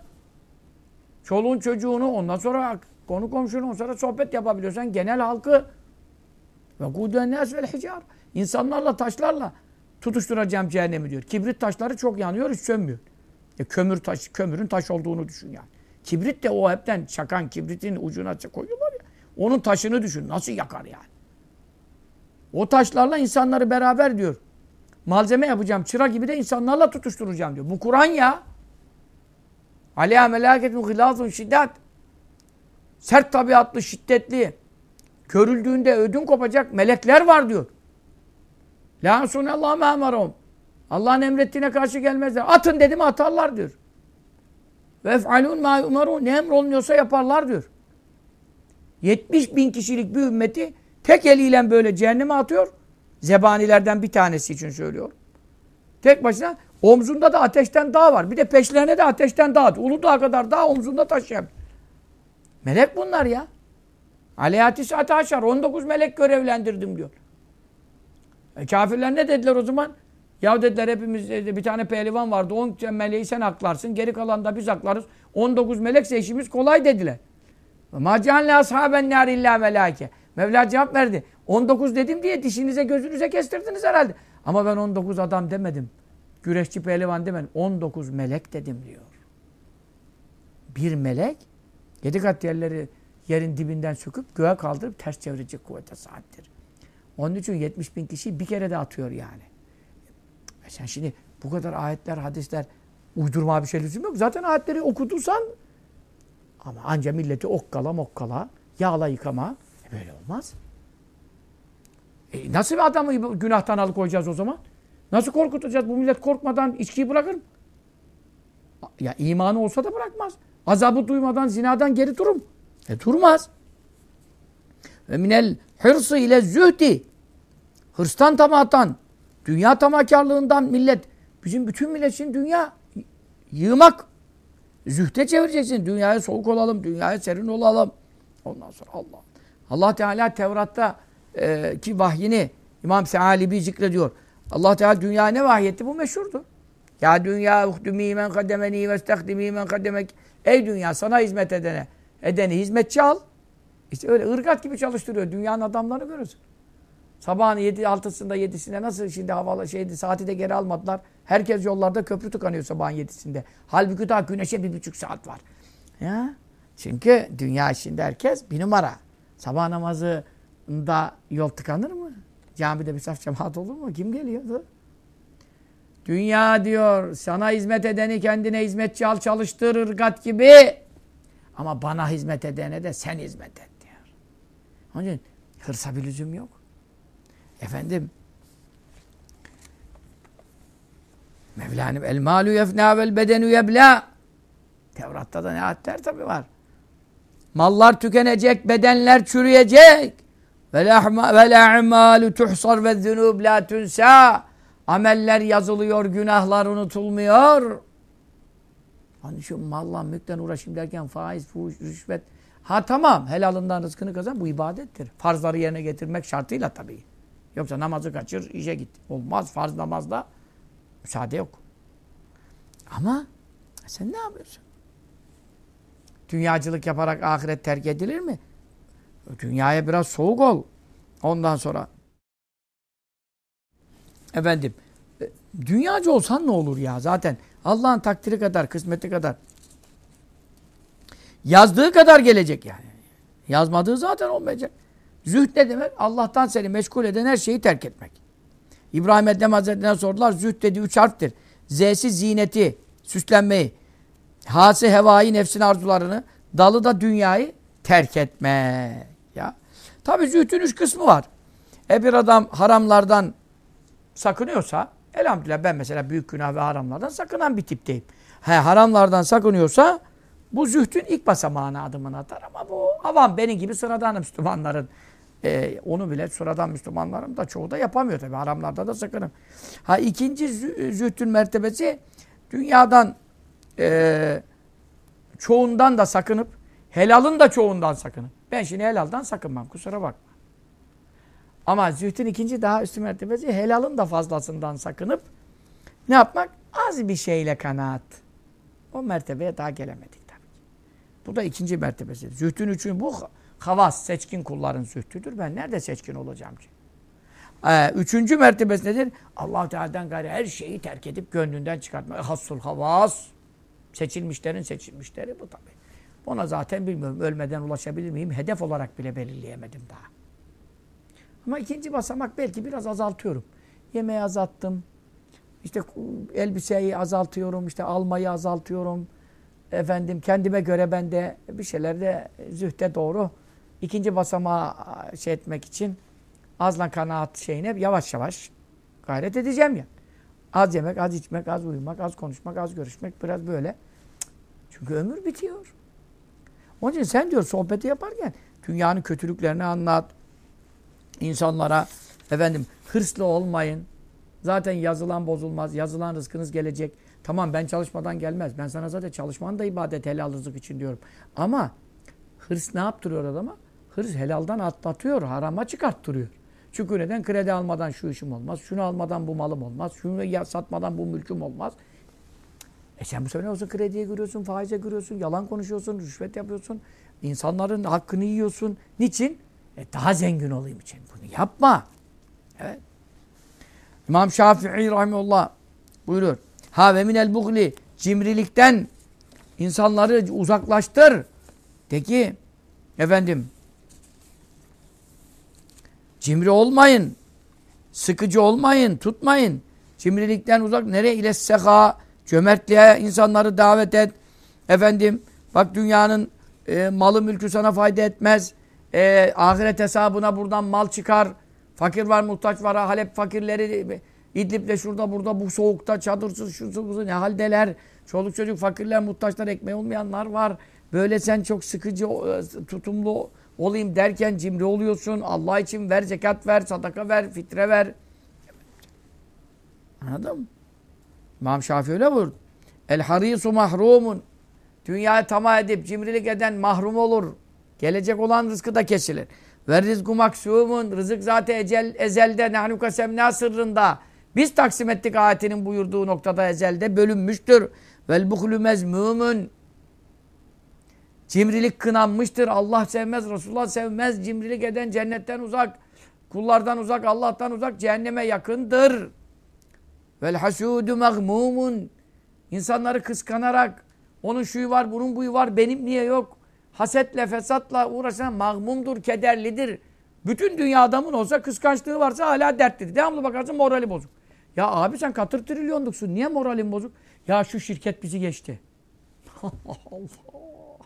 Çoluğun çocuğunu ondan sonra konu komşunu ondan sonra sohbet yapabiliyorsan genel halkı ve kuduen nas vel hicar. İnsanlarla taşlarla tutuşturacağım cehennemi diyor. Kibrit taşları çok yanıyor hiç sönmüyor. E kömür taş, kömürün taş olduğunu düşün yani. Kibrit de o hepten çakan kibritin ucuna koyuyorlar ya. Onun taşını düşün. Nasıl yakar yani? O taşlarla insanları beraber diyor. Malzeme yapacağım. Çıra gibi de insanlarla tutuşturacağım diyor. Bu Kur'an ya. Aleyha melâketun gılâzun şiddet. Sert tabiatlı, şiddetli. Körüldüğünde ödün kopacak melekler var diyor. La sunallahu me'merum. Allah'ın emrettiğine karşı gelmezler. Atın dedim atarlar diyor. Ve ef'alûn mâ umarûn. Ne emrolunuyorsa yaparlar diyor. 70 bin kişilik bir ümmeti tek eliyle böyle cehenneme atıyor. Zebanilerden bir tanesi için söylüyor. Tek başına omzunda da ateşten dağ var. Bir de peşlerine de ateşten dağ. Uludağ kadar dağ omzunda taşıyan. Melek bunlar ya. Aleyhatis Ataşar 19 melek görevlendirdim diyor. E, kafirler ne dediler o zaman? Ya dediler hepimiz bir tane pehlivan vardı. 10 meleği sen aklarsın. Geri kalan da biz aklarız. 19 melekse işimiz kolay dediler. Ma cealle ashaben nar illa melake. Mevla cevap verdi. 19 dedim diye dişinize gözünüze kestirdiniz herhalde. Ama ben 19 adam demedim. Güreşçi pehlivan demedim. 19 melek dedim diyor. Bir melek yedi kat yerleri yerin dibinden söküp göğe kaldırıp ters çevirecek kuvvete sahiptir. Onun için 70 bin kişi bir kere de atıyor yani. E sen şimdi bu kadar ayetler, hadisler uydurma bir şey lüzum yok. Zaten ayetleri okuduysan ama anca milleti okkala mokkala, yağla yıkama. E böyle olmaz. E nasıl bir adamı günahtan alıkoyacağız o zaman? Nasıl korkutacağız? Bu millet korkmadan içkiyi bırakır mı? Ya imanı olsa da bırakmaz. Azabı duymadan zinadan geri durum. E durmaz. Ve minel hırsı ile zühdi. Hırstan tamahtan, dünya tamakarlığından millet, bizim bütün millet için dünya yığmak. Zühte çevireceksin. Dünyaya soğuk olalım, dünyaya serin olalım. Ondan sonra Allah. Allah Teala Tevrat'ta e, ki vahyini İmam Sealibi zikrediyor. Allah Teala dünya ne vahyetti? Bu meşhurdur. Ya dünya uhdumi men kademeni ve istakdimi men kademek. Ey dünya sana hizmet edene, edeni hizmetçi al. İşte öyle ırgat gibi çalıştırıyor. Dünyanın adamlarını görürsün. Sabahın 7 6'sında 7'sinde nasıl şimdi havalı şeydi saati de geri almadılar. Herkes yollarda köprü tıkanıyor sabahın 7'sinde. Halbuki daha güneşe bir buçuk saat var. Ya çünkü dünya işinde herkes bir numara. Sabah namazında yol tıkanır mı? Camide bir saf cemaat olur mu? Kim geliyordu? Dünya diyor sana hizmet edeni kendine hizmetçi al çalıştır ırgat gibi. Ama bana hizmet edene de sen hizmet et. Onun için hırsa bir lüzum yok. Efendim Mevla'nın el malu yefna vel bedenu yebla. Tevrat'ta da ne ayetler tabi var. Mallar tükenecek, bedenler çürüyecek. Ve a'malu tuhsar ve zunub la tunsa. Ameller yazılıyor, günahlar unutulmuyor. Hani şu malla mülkten uğraşayım derken faiz, fuhuş, rüşvet. Ha tamam helalından rızkını kazan bu ibadettir. Farzları yerine getirmek şartıyla tabii. Yoksa namazı kaçır, işe git. Olmaz farz namazda müsaade yok. Ama sen ne yapıyorsun? Dünyacılık yaparak ahiret terk edilir mi? Dünyaya biraz soğuk ol. Ondan sonra efendim e, dünyacı olsan ne olur ya zaten Allah'ın takdiri kadar, kısmeti kadar yazdığı kadar gelecek yani. Yazmadığı zaten olmayacak. Zühd ne demek? Allah'tan seni meşgul eden her şeyi terk etmek. İbrahim Ethem Hazretleri'ne sordular. Zühd dediği üç harftir. Z'si zineti, süslenmeyi. H'si hevai nefsin arzularını. Dalı da dünyayı terk etme. Ya. Tabi zühdün üç kısmı var. E bir adam haramlardan sakınıyorsa, elhamdülillah ben mesela büyük günah ve haramlardan sakınan bir tipteyim. He, haramlardan sakınıyorsa bu zühdün ilk basamağına adımını atar ama bu avam benim gibi sıradan Müslümanların e, onu bile sıradan Müslümanların da çoğu da yapamıyor tabi haramlarda da sakınım. Ha ikinci zühdün mertebesi dünyadan e, çoğundan da sakınıp helalın da çoğundan sakınıp. Ben şimdi helaldan sakınmam kusura bakma. Ama zühdün ikinci daha üstü mertebesi helalın da fazlasından sakınıp ne yapmak? Az bir şeyle kanaat. O mertebeye daha gelemedik. Bu da ikinci mertebesi. Zühdün üçüncü bu havas, seçkin kulların zühdüdür. Ben nerede seçkin olacağım ki? Ee, üçüncü mertebesi nedir? allah Teala'dan gayrı her şeyi terk edip gönlünden çıkartmak. Hassul havas. Seçilmişlerin seçilmişleri bu tabii. Ona zaten bilmiyorum. Ölmeden ulaşabilir miyim? Hedef olarak bile belirleyemedim daha. Ama ikinci basamak belki biraz azaltıyorum. Yemeği azalttım. İşte elbiseyi azaltıyorum. işte almayı azaltıyorum. Efendim kendime göre ben de bir şeylerde zühte doğru ikinci basamağı şey etmek için azla kanaat şeyine yavaş yavaş gayret edeceğim ya. Az yemek, az içmek, az uyumak, az konuşmak, az görüşmek biraz böyle. Çünkü ömür bitiyor. Onun için sen diyor sohbeti yaparken dünyanın kötülüklerini anlat. İnsanlara efendim hırslı olmayın. Zaten yazılan bozulmaz. Yazılan rızkınız gelecek. Tamam ben çalışmadan gelmez. Ben sana zaten çalışman da ibadet helal rızık için diyorum. Ama hırs ne yaptırıyor adama? Hırs helaldan atlatıyor. Harama çıkarttırıyor. Çünkü neden? Kredi almadan şu işim olmaz. Şunu almadan bu malım olmaz. Şunu satmadan bu mülküm olmaz. E sen bu sefer ne olsun krediye giriyorsun, faize giriyorsun, yalan konuşuyorsun, rüşvet yapıyorsun. insanların hakkını yiyorsun. Niçin? E daha zengin olayım için. Bunu yapma. Evet. İmam Şafii rahimullah buyurur. Ha ve minel buhli cimrilikten insanları uzaklaştır. De ki efendim cimri olmayın. Sıkıcı olmayın, tutmayın. Cimrilikten uzak. Nereye? ile seha Cömertliğe insanları davet et. Efendim bak dünyanın e, malı mülkü sana fayda etmez. E, ahiret hesabına buradan mal çıkar. Fakir var, muhtaç var. Halep fakirleri İdlib'de şurada burada bu soğukta çadırsız şu su ne haldeler. Çoluk çocuk fakirler, muhtaçlar, ekmeği olmayanlar var. Böyle sen çok sıkıcı, e, tutumlu olayım derken cimri oluyorsun. Allah için ver, zekat ver, sadaka ver, fitre ver. Anladın mı? İmam Şafii öyle buyurdu. El harisu mahrumun. Dünyayı tamah edip cimrilik eden mahrum olur. Gelecek olan rızkı da kesilir. Ve rizku maksumun. Rızık zaten ecel, ezelde nahnu kasemna sırrında. Biz taksim ettik ayetinin buyurduğu noktada ezelde bölünmüştür. Vel buhlü mezmumun. Cimrilik kınanmıştır. Allah sevmez, Resulullah sevmez. Cimrilik eden cennetten uzak, kullardan uzak, Allah'tan uzak, cehenneme yakındır. Vel hasudu mağmumun. İnsanları kıskanarak onun şuyu var, bunun buyu var, benim niye yok? Hasetle, fesatla uğraşan mağmumdur, kederlidir. Bütün dünya adamın olsa kıskançlığı varsa hala dertlidir. Devamlı bakarsın morali bozuk. Ya abi sen katır trilyonduksun. Niye moralin bozuk? Ya şu şirket bizi geçti. Allah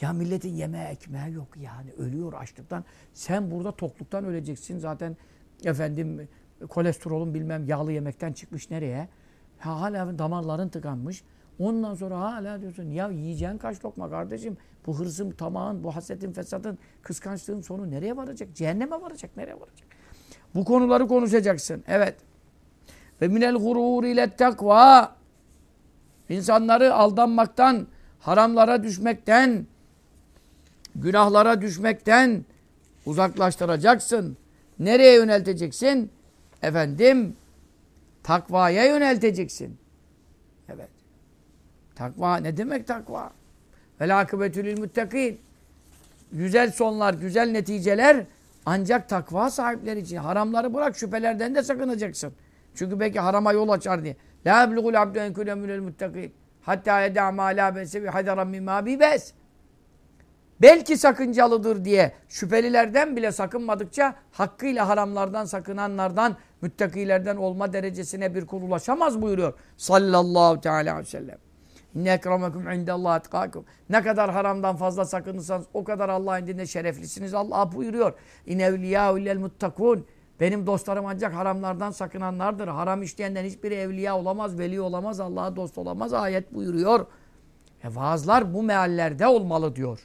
Ya milletin yemeği ekmeği yok yani. Ölüyor açlıktan. Sen burada tokluktan öleceksin. Zaten efendim kolesterolün bilmem yağlı yemekten çıkmış nereye? Ha, hala damarların tıkanmış. Ondan sonra hala diyorsun ya yiyeceğin kaç lokma kardeşim? Bu hırsın, tamağın, bu hasetin, fesadın, kıskançlığın sonu nereye varacak? Cehenneme varacak, nereye varacak? Bu konuları konuşacaksın. Evet. Ve minel gurur ile takva insanları aldanmaktan, haramlara düşmekten, günahlara düşmekten uzaklaştıracaksın. Nereye yönelteceksin? efendim takvaya yönelteceksin. Evet. Takva ne demek takva? Vel akıbetülül müttakîn. Güzel sonlar, güzel neticeler ancak takva sahipleri için. Haramları bırak, şüphelerden de sakınacaksın. Çünkü belki harama yol açar diye. La eblugul abdu en kule minel müttakîn. Hatta yedâ mâ lâ bensevi hadaran mimâ bibes. Belki sakıncalıdır diye şüphelilerden bile sakınmadıkça hakkıyla haramlardan sakınanlardan müttakilerden olma derecesine bir kul ulaşamaz buyuruyor sallallahu teala aleyhi ve sellem. İnne ekremekum indallahi etkakum. Ne kadar haramdan fazla sakınırsanız o kadar Allah'ın indinde şereflisiniz. Allah buyuruyor. İnne evliyâhu illel muttakûn. Benim dostlarım ancak haramlardan sakınanlardır. Haram işleyenden hiçbiri evliya olamaz, veli olamaz, Allah'a dost olamaz. Ayet buyuruyor. E vaazlar bu meallerde olmalı diyor.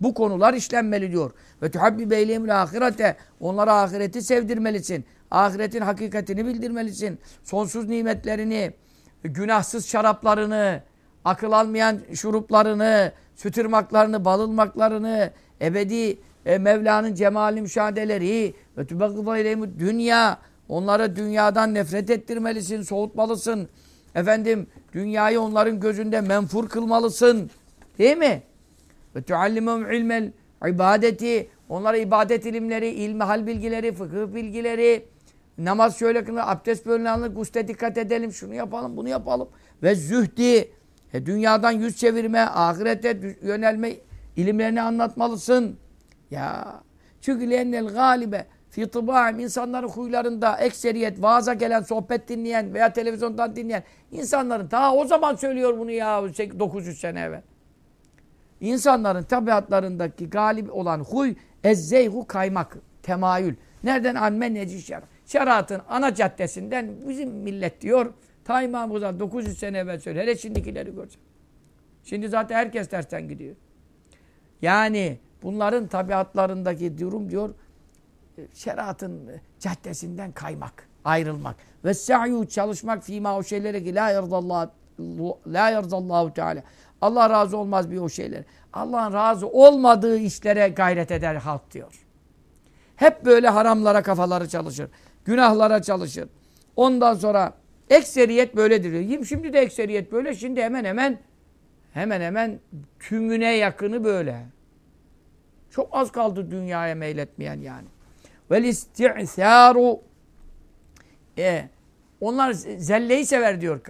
Bu konular işlenmeli diyor. Ve tuhabbi beyleyimül ahirete. Onlara ahireti sevdirmelisin. Ahiretin hakikatini bildirmelisin. Sonsuz nimetlerini, günahsız şaraplarını, akıl almayan şuruplarını, sütürmaklarını, balılmaklarını, ebedi e, Mevla'nın cemali müşahedeleri ve tübeggıda dünya onlara dünyadan nefret ettirmelisin, soğutmalısın. Efendim dünyayı onların gözünde menfur kılmalısın. Değil mi? Ve tuallimum ilmel ibadeti onlara ibadet ilimleri, ilmi hal bilgileri, fıkıh bilgileri, namaz şöyle kılın, abdest böyle alınır, guste dikkat edelim, şunu yapalım, bunu yapalım. Ve zühdi, e, dünyadan yüz çevirme, ahirete yönelme ilimlerini anlatmalısın. Ya çünkü lennel galibe fi tıba'im insanların huylarında ekseriyet vaaza gelen sohbet dinleyen veya televizyondan dinleyen insanların daha o zaman söylüyor bunu ya 900 sene evvel. İnsanların tabiatlarındaki galip olan huy ezzeyhu kaymak, temayül. Nereden anme neci şer. Şeriatın ana caddesinden bizim millet diyor. Ta İmam 900 sene evvel söylüyor. Hele şimdikileri göreceğim. Şimdi zaten herkes dersten gidiyor. Yani bunların tabiatlarındaki durum diyor şeriatın caddesinden kaymak, ayrılmak. Ve sa'yu çalışmak fîmâ o şeylere ki la yardallahu la yardallahu teala. Allah razı olmaz bir o şeyler. Allah'ın razı olmadığı işlere gayret eder halk diyor. Hep böyle haramlara kafaları çalışır. Günahlara çalışır. Ondan sonra ekseriyet böyledir. Şimdi de ekseriyet böyle. Şimdi hemen hemen hemen hemen tümüne yakını böyle. Çok az kaldı dünyaya meyletmeyen yani. Vel isti'sâru e, onlar zelleyi sever diyor.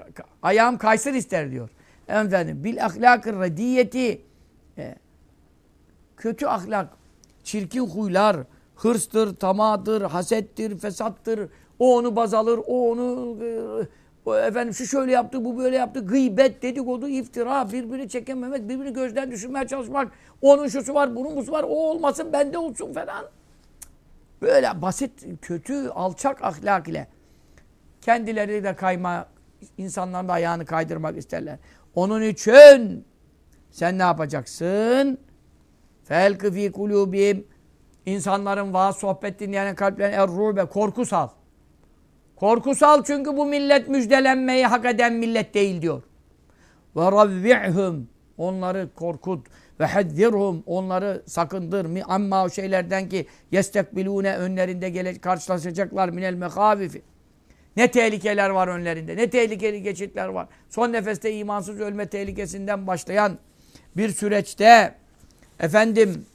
Ayağım kaysır ister diyor. Efendim bil ahlakır rediyeti e, kötü ahlak, çirkin huylar, hırstır, tamadır, hasettir, fesattır. O onu baz alır, o onu e, efendim şu şöyle yaptı, bu böyle yaptı. Gıybet, dedikodu, iftira, birbirini çekememek, birbirini gözden düşürmeye çalışmak. Onun şusu var, bunun busu var, o olmasın, bende olsun falan. Böyle basit, kötü, alçak ahlak ile kendileri de kayma, insanların da ayağını kaydırmak isterler. Onun için sen ne yapacaksın? Felkı fi kulubim insanların vaaz sohbet dinleyen kalplerine errube korku sal. Korku sal çünkü bu millet müjdelenmeyi hak eden millet değil diyor. Ve ravvi'hum onları korkut ve hazzirhum onları sakındır mi amma o şeylerden ki yestekbilune önlerinde gele, karşılaşacaklar minel mehavifi. Ne tehlikeler var önlerinde. Ne tehlikeli geçitler var. Son nefeste imansız ölme tehlikesinden başlayan bir süreçte efendim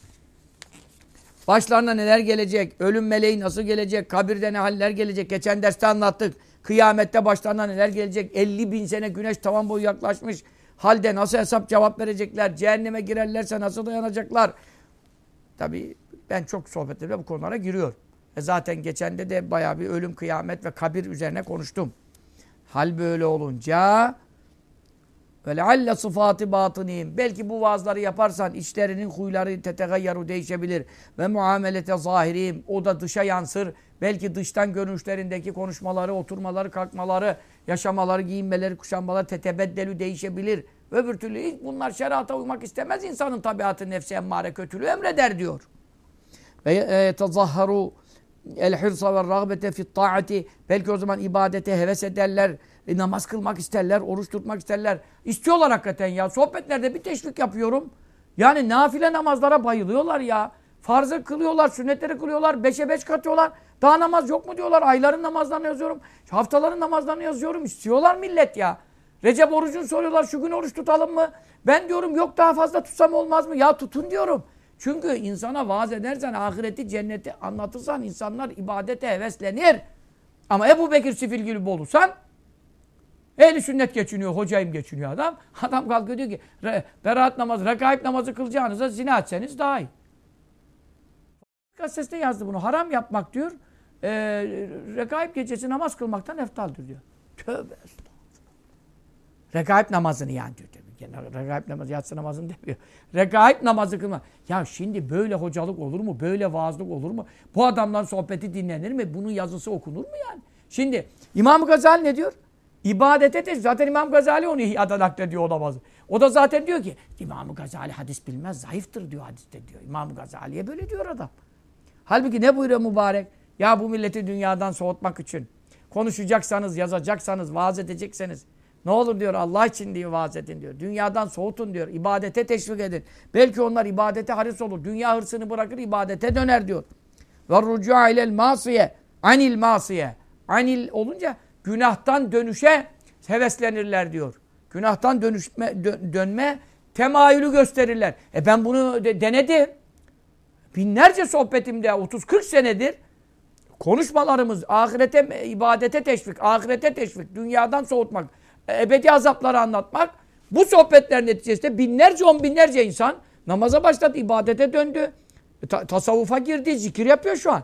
başlarına neler gelecek, ölüm meleği nasıl gelecek, kabirde ne haller gelecek. Geçen derste anlattık. Kıyamette başlarına neler gelecek. 50 bin sene güneş tavan boyu yaklaşmış. Halde nasıl hesap cevap verecekler? Cehenneme girerlerse nasıl dayanacaklar? Tabi ben çok sohbetlerimde bu konulara giriyor. E zaten geçende de bayağı bir ölüm, kıyamet ve kabir üzerine konuştum. Hal böyle olunca ve lealle sıfatı batıniyim. Belki bu vaazları yaparsan işlerinin huyları tetegayyaru değişebilir. Ve muamelete zahiriyim. O da dışa yansır. Belki dıştan görünüşlerindeki konuşmaları, oturmaları, kalkmaları, yaşamaları, giyinmeleri, kuşanmaları tetebeddelü değişebilir. Öbür türlü bunlar şerata uymak istemez. insanın tabiatı nefsi emmare kötülüğü emreder diyor. Ve tezahharu el hırsa ve rağbete fi taati belki o zaman ibadete heves ederler e, namaz kılmak isterler oruç tutmak isterler. İstiyorlar hakikaten ya. Sohbetlerde bir teşvik yapıyorum. Yani nafile namazlara bayılıyorlar ya. Farzı kılıyorlar sünnetleri kılıyorlar beşe beş katıyorlar. Daha namaz yok mu diyorlar. Ayların namazlarını yazıyorum. Haftaların namazlarını yazıyorum. İstiyorlar millet ya. Recep orucunu soruyorlar. Şu gün oruç tutalım mı? Ben diyorum yok daha fazla tutsam olmaz mı? Ya tutun diyorum. Çünkü insana vaaz edersen, ahireti, cenneti anlatırsan insanlar ibadete heveslenir. Ama Ebu Bekir sifil gibi olursan ehli sünnet geçiniyor, hocayım geçiniyor adam. Adam kalkıyor diyor ki beraat namazı, rekaip namazı kılacağınıza zina etseniz daha iyi. Gazetesinde yazdı bunu. Haram yapmak diyor. E, rekaip gecesi namaz kılmaktan eftaldir diyor. Tövbe estağfurullah. Rekaip namazını yani diyor. Gene regaib namazı, yatsı namazını demiyor. Regaib namazı kılma. Ya şimdi böyle hocalık olur mu? Böyle vaazlık olur mu? Bu adamdan sohbeti dinlenir mi? Bunun yazısı okunur mu yani? Şimdi İmam Gazali ne diyor? İbadete de zaten İmam Gazali onu İhya'da naklediyor o namazı. O da zaten diyor ki İmam Gazali hadis bilmez, zayıftır diyor hadiste diyor. İmam Gazali'ye böyle diyor adam. Halbuki ne buyuruyor mübarek? Ya bu milleti dünyadan soğutmak için konuşacaksanız, yazacaksanız, vaaz edecekseniz ne olur diyor Allah için diyor vaaz edin diyor. Dünyadan soğutun diyor. İbadete teşvik edin. Belki onlar ibadete haris olur. Dünya hırsını bırakır ibadete döner diyor. Ve rucu'a ilel masiye. Anil masiye. Anil olunca günahtan dönüşe heveslenirler diyor. Günahtan dönüşme, dö- dönme temayülü gösterirler. E ben bunu de, denedim. Binlerce sohbetimde 30-40 senedir konuşmalarımız ahirete, ibadete teşvik, ahirete teşvik, dünyadan soğutmak, ebedi azapları anlatmak. Bu sohbetler neticesinde binlerce on binlerce insan namaza başladı, ibadete döndü. Ta- tasavvufa girdi, zikir yapıyor şu an.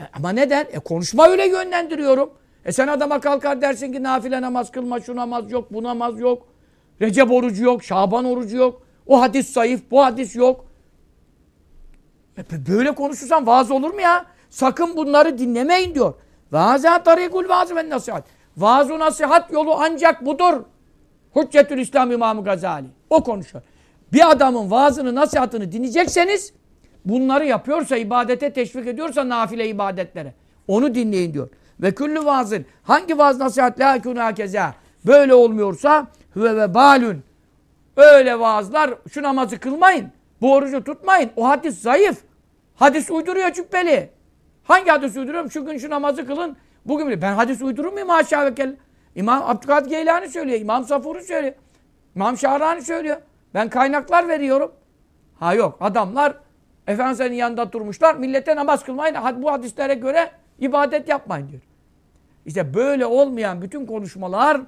E, ama neden? E konuşma öyle yönlendiriyorum. E sen adama kalkar dersin ki nafile namaz kılma, şu namaz yok, bu namaz yok. Recep orucu yok, Şaban orucu yok. O hadis zayıf, bu hadis yok. E böyle konuşursan vaaz olur mu ya? Sakın bunları dinlemeyin diyor. Vaazâ tarikul vaaz ve nasihat. vaaz nasihat yolu ancak budur. Hüccetül İslam İmamı Gazali. O konuşuyor. Bir adamın vaazını, nasihatını dinleyecekseniz bunları yapıyorsa, ibadete teşvik ediyorsa nafile ibadetlere. Onu dinleyin diyor. Ve küllü vaazın hangi vaaz nasihat la kûnâ keza böyle olmuyorsa huve ve balün öyle vaazlar şu namazı kılmayın. Bu orucu tutmayın. O hadis zayıf. Hadis uyduruyor cübbeli. Hangi hadis uyduruyorum? Şu gün şu namazı kılın. Bugün bile. Ben hadis uydurur muyum haşa ve kelle? İmam Abdülkadir Geylani söylüyor. İmam Safur'u söylüyor. İmam Şahrani söylüyor. Ben kaynaklar veriyorum. Ha yok. Adamlar Efendimiz'in yanında durmuşlar. Millete namaz kılmayın. Bu hadislere göre ibadet yapmayın diyor. İşte böyle olmayan bütün konuşmalar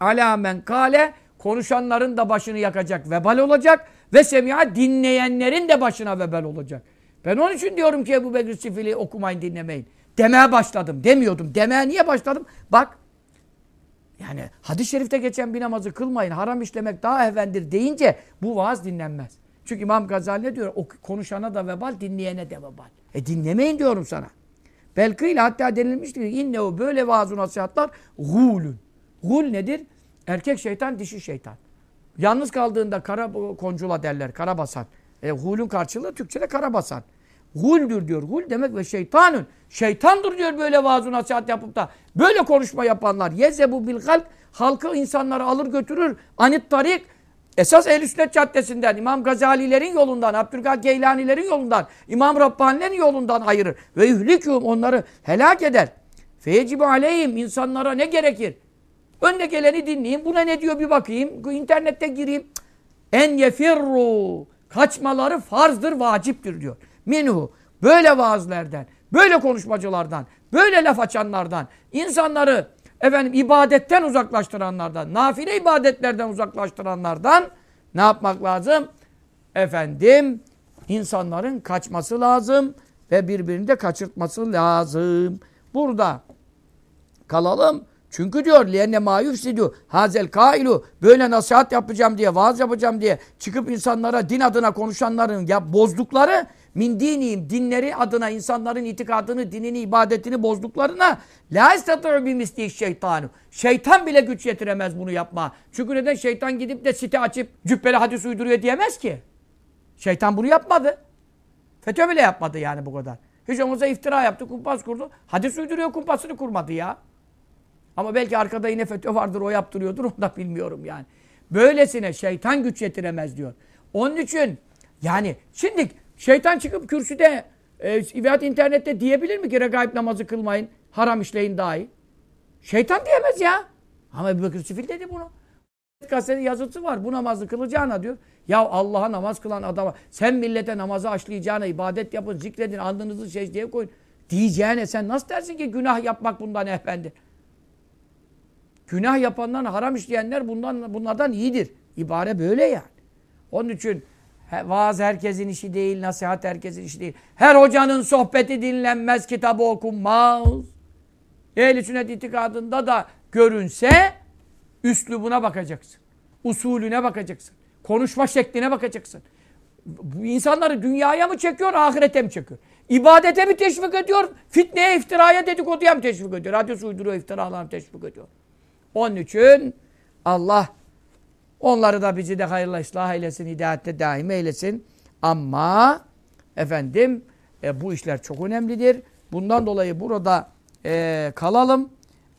alamen kale konuşanların da başını yakacak vebal olacak ve semia dinleyenlerin de başına vebal olacak. Ben onun için diyorum ki Ebu Bekir Sifili okumayın dinlemeyin. Demeye başladım. Demiyordum. Demeye niye başladım? Bak yani hadis-i şerifte geçen bir namazı kılmayın, haram işlemek daha evvendir deyince bu vaaz dinlenmez. Çünkü İmam Gazali ne diyor? O konuşana da vebal, dinleyene de vebal. E dinlemeyin diyorum sana. Belki hatta denilmiştir ki innehu böyle vaaz nasihatlar gulün. Gul nedir? Erkek şeytan, dişi şeytan. Yalnız kaldığında kara koncula derler, kara basan. E, hulün karşılığı Türkçe'de kara basan. Guldür diyor. Gul demek ve şeytanın. Şeytandır diyor böyle vaaz nasihat yapıp da. Böyle konuşma yapanlar. Yezebu bil halk. Halkı insanları alır götürür. Anit tarik. Esas ehl Sünnet Caddesi'nden, İmam Gazalilerin yolundan, Abdülkadir Geylanilerin yolundan, İmam Rabbanilerin yolundan ayırır. Ve yuhlikûm onları helak eder. Feyecibu aleyhim insanlara ne gerekir? Önde geleni dinleyeyim. Buna ne diyor bir bakayım. İnternette gireyim. En yefirru. Kaçmaları farzdır, vaciptir diyor. Minhu. Böyle vaazlerden, böyle konuşmacılardan, böyle laf açanlardan, insanları efendim ibadetten uzaklaştıranlardan, nafile ibadetlerden uzaklaştıranlardan ne yapmak lazım? Efendim insanların kaçması lazım ve birbirini de kaçırtması lazım. Burada kalalım. Çünkü diyor liyenne ma yufsidu hazel kailu böyle nasihat yapacağım diye vaaz yapacağım diye çıkıp insanlara din adına konuşanların ya bozdukları min diniyim dinleri adına insanların itikadını, dinini, ibadetini bozduklarına la istatu'u bi misli şeytanu. Şeytan bile güç yetiremez bunu yapma. Çünkü neden şeytan gidip de site açıp cübbeli hadis uyduruyor diyemez ki. Şeytan bunu yapmadı. FETÖ bile yapmadı yani bu kadar. Hiç olmazsa iftira yaptı, kumpas kurdu. Hadis uyduruyor, kumpasını kurmadı ya. Ama belki arkada yine FETÖ vardır, o yaptırıyordur, onu da bilmiyorum yani. Böylesine şeytan güç yetiremez diyor. Onun için yani şimdi şeytan çıkıp kürsüde e, veyahut internette diyebilir mi ki regaib namazı kılmayın, haram işleyin dahi? Şeytan diyemez ya. Ama Ebu Bekir Sifil dedi bunu. Gazetede yazısı var. Bu namazı kılacağına diyor. Ya Allah'a namaz kılan adama sen millete namazı aşlayacağına ibadet yapın, zikredin, alnınızı secdeye koyun. Diyeceğine sen nasıl dersin ki günah yapmak bundan efendim? Günah yapandan haram işleyenler bundan bunlardan iyidir. İbare böyle yani. Onun için vaaz herkesin işi değil, nasihat herkesin işi değil. Her hocanın sohbeti dinlenmez, kitabı okunmaz. Ehl-i sünnet itikadında da görünse üslubuna bakacaksın. Usulüne bakacaksın. Konuşma şekline bakacaksın. Bu insanları dünyaya mı çekiyor, ahirete mi çekiyor? İbadete mi teşvik ediyor? Fitneye, iftiraya, dedikoduya mı teşvik ediyor? Hadis uyduruyor, iftiralar teşvik ediyor. Onun için Allah onları da bizi de hayırla ıslah eylesin, hidayette daim eylesin. Ama efendim e, bu işler çok önemlidir. Bundan dolayı burada e, kalalım.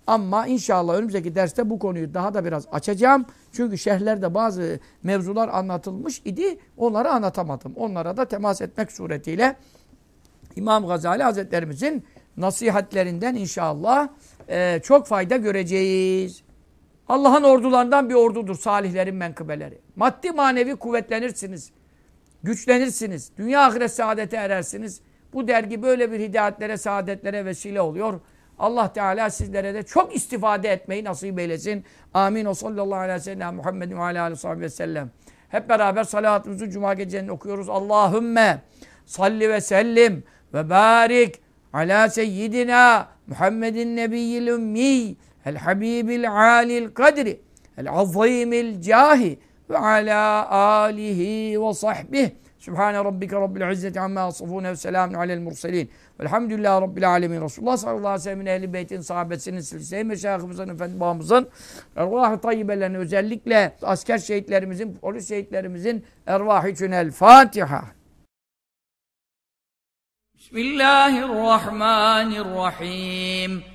Ama inşallah önümüzdeki derste bu konuyu daha da biraz açacağım. Çünkü şerhlerde bazı mevzular anlatılmış idi. Onları anlatamadım. Onlara da temas etmek suretiyle İmam Gazali Hazretlerimizin nasihatlerinden inşallah e, çok fayda göreceğiz. Allah'ın ordularından bir ordudur salihlerin menkıbeleri. Maddi manevi kuvvetlenirsiniz. Güçlenirsiniz. Dünya ahiret saadete erersiniz. Bu dergi böyle bir hidayetlere, saadetlere vesile oluyor. Allah Teala sizlere de çok istifade etmeyi nasip eylesin. Amin. O sallallahu aleyhi ve sellem Muhammedin ve aleyhi ve sellem. Hep beraber salatımızı cuma gecelerinde okuyoruz. Allahümme salli ve sellim ve barik ala seyyidina Muhammedin nebiyyil ümmi el habibil alil kadri el azimil cahi ve ala alihi ve sahbihi Sübhane rabbike rabbil izzeti amma yasifune ve selamun alel murselin. Velhamdülillahi rabbil alemin. Resulullah sallallahu aleyhi ve sellem'in ehli beytin sahabesinin silsile meşayihimizin efendi babamızın ervah-ı tayyibelerini özellikle asker şehitlerimizin, polis şehitlerimizin ervahı için el Fatiha. Bismillahirrahmanirrahim.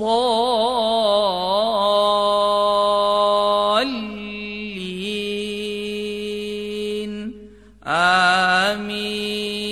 الضالين. آمين.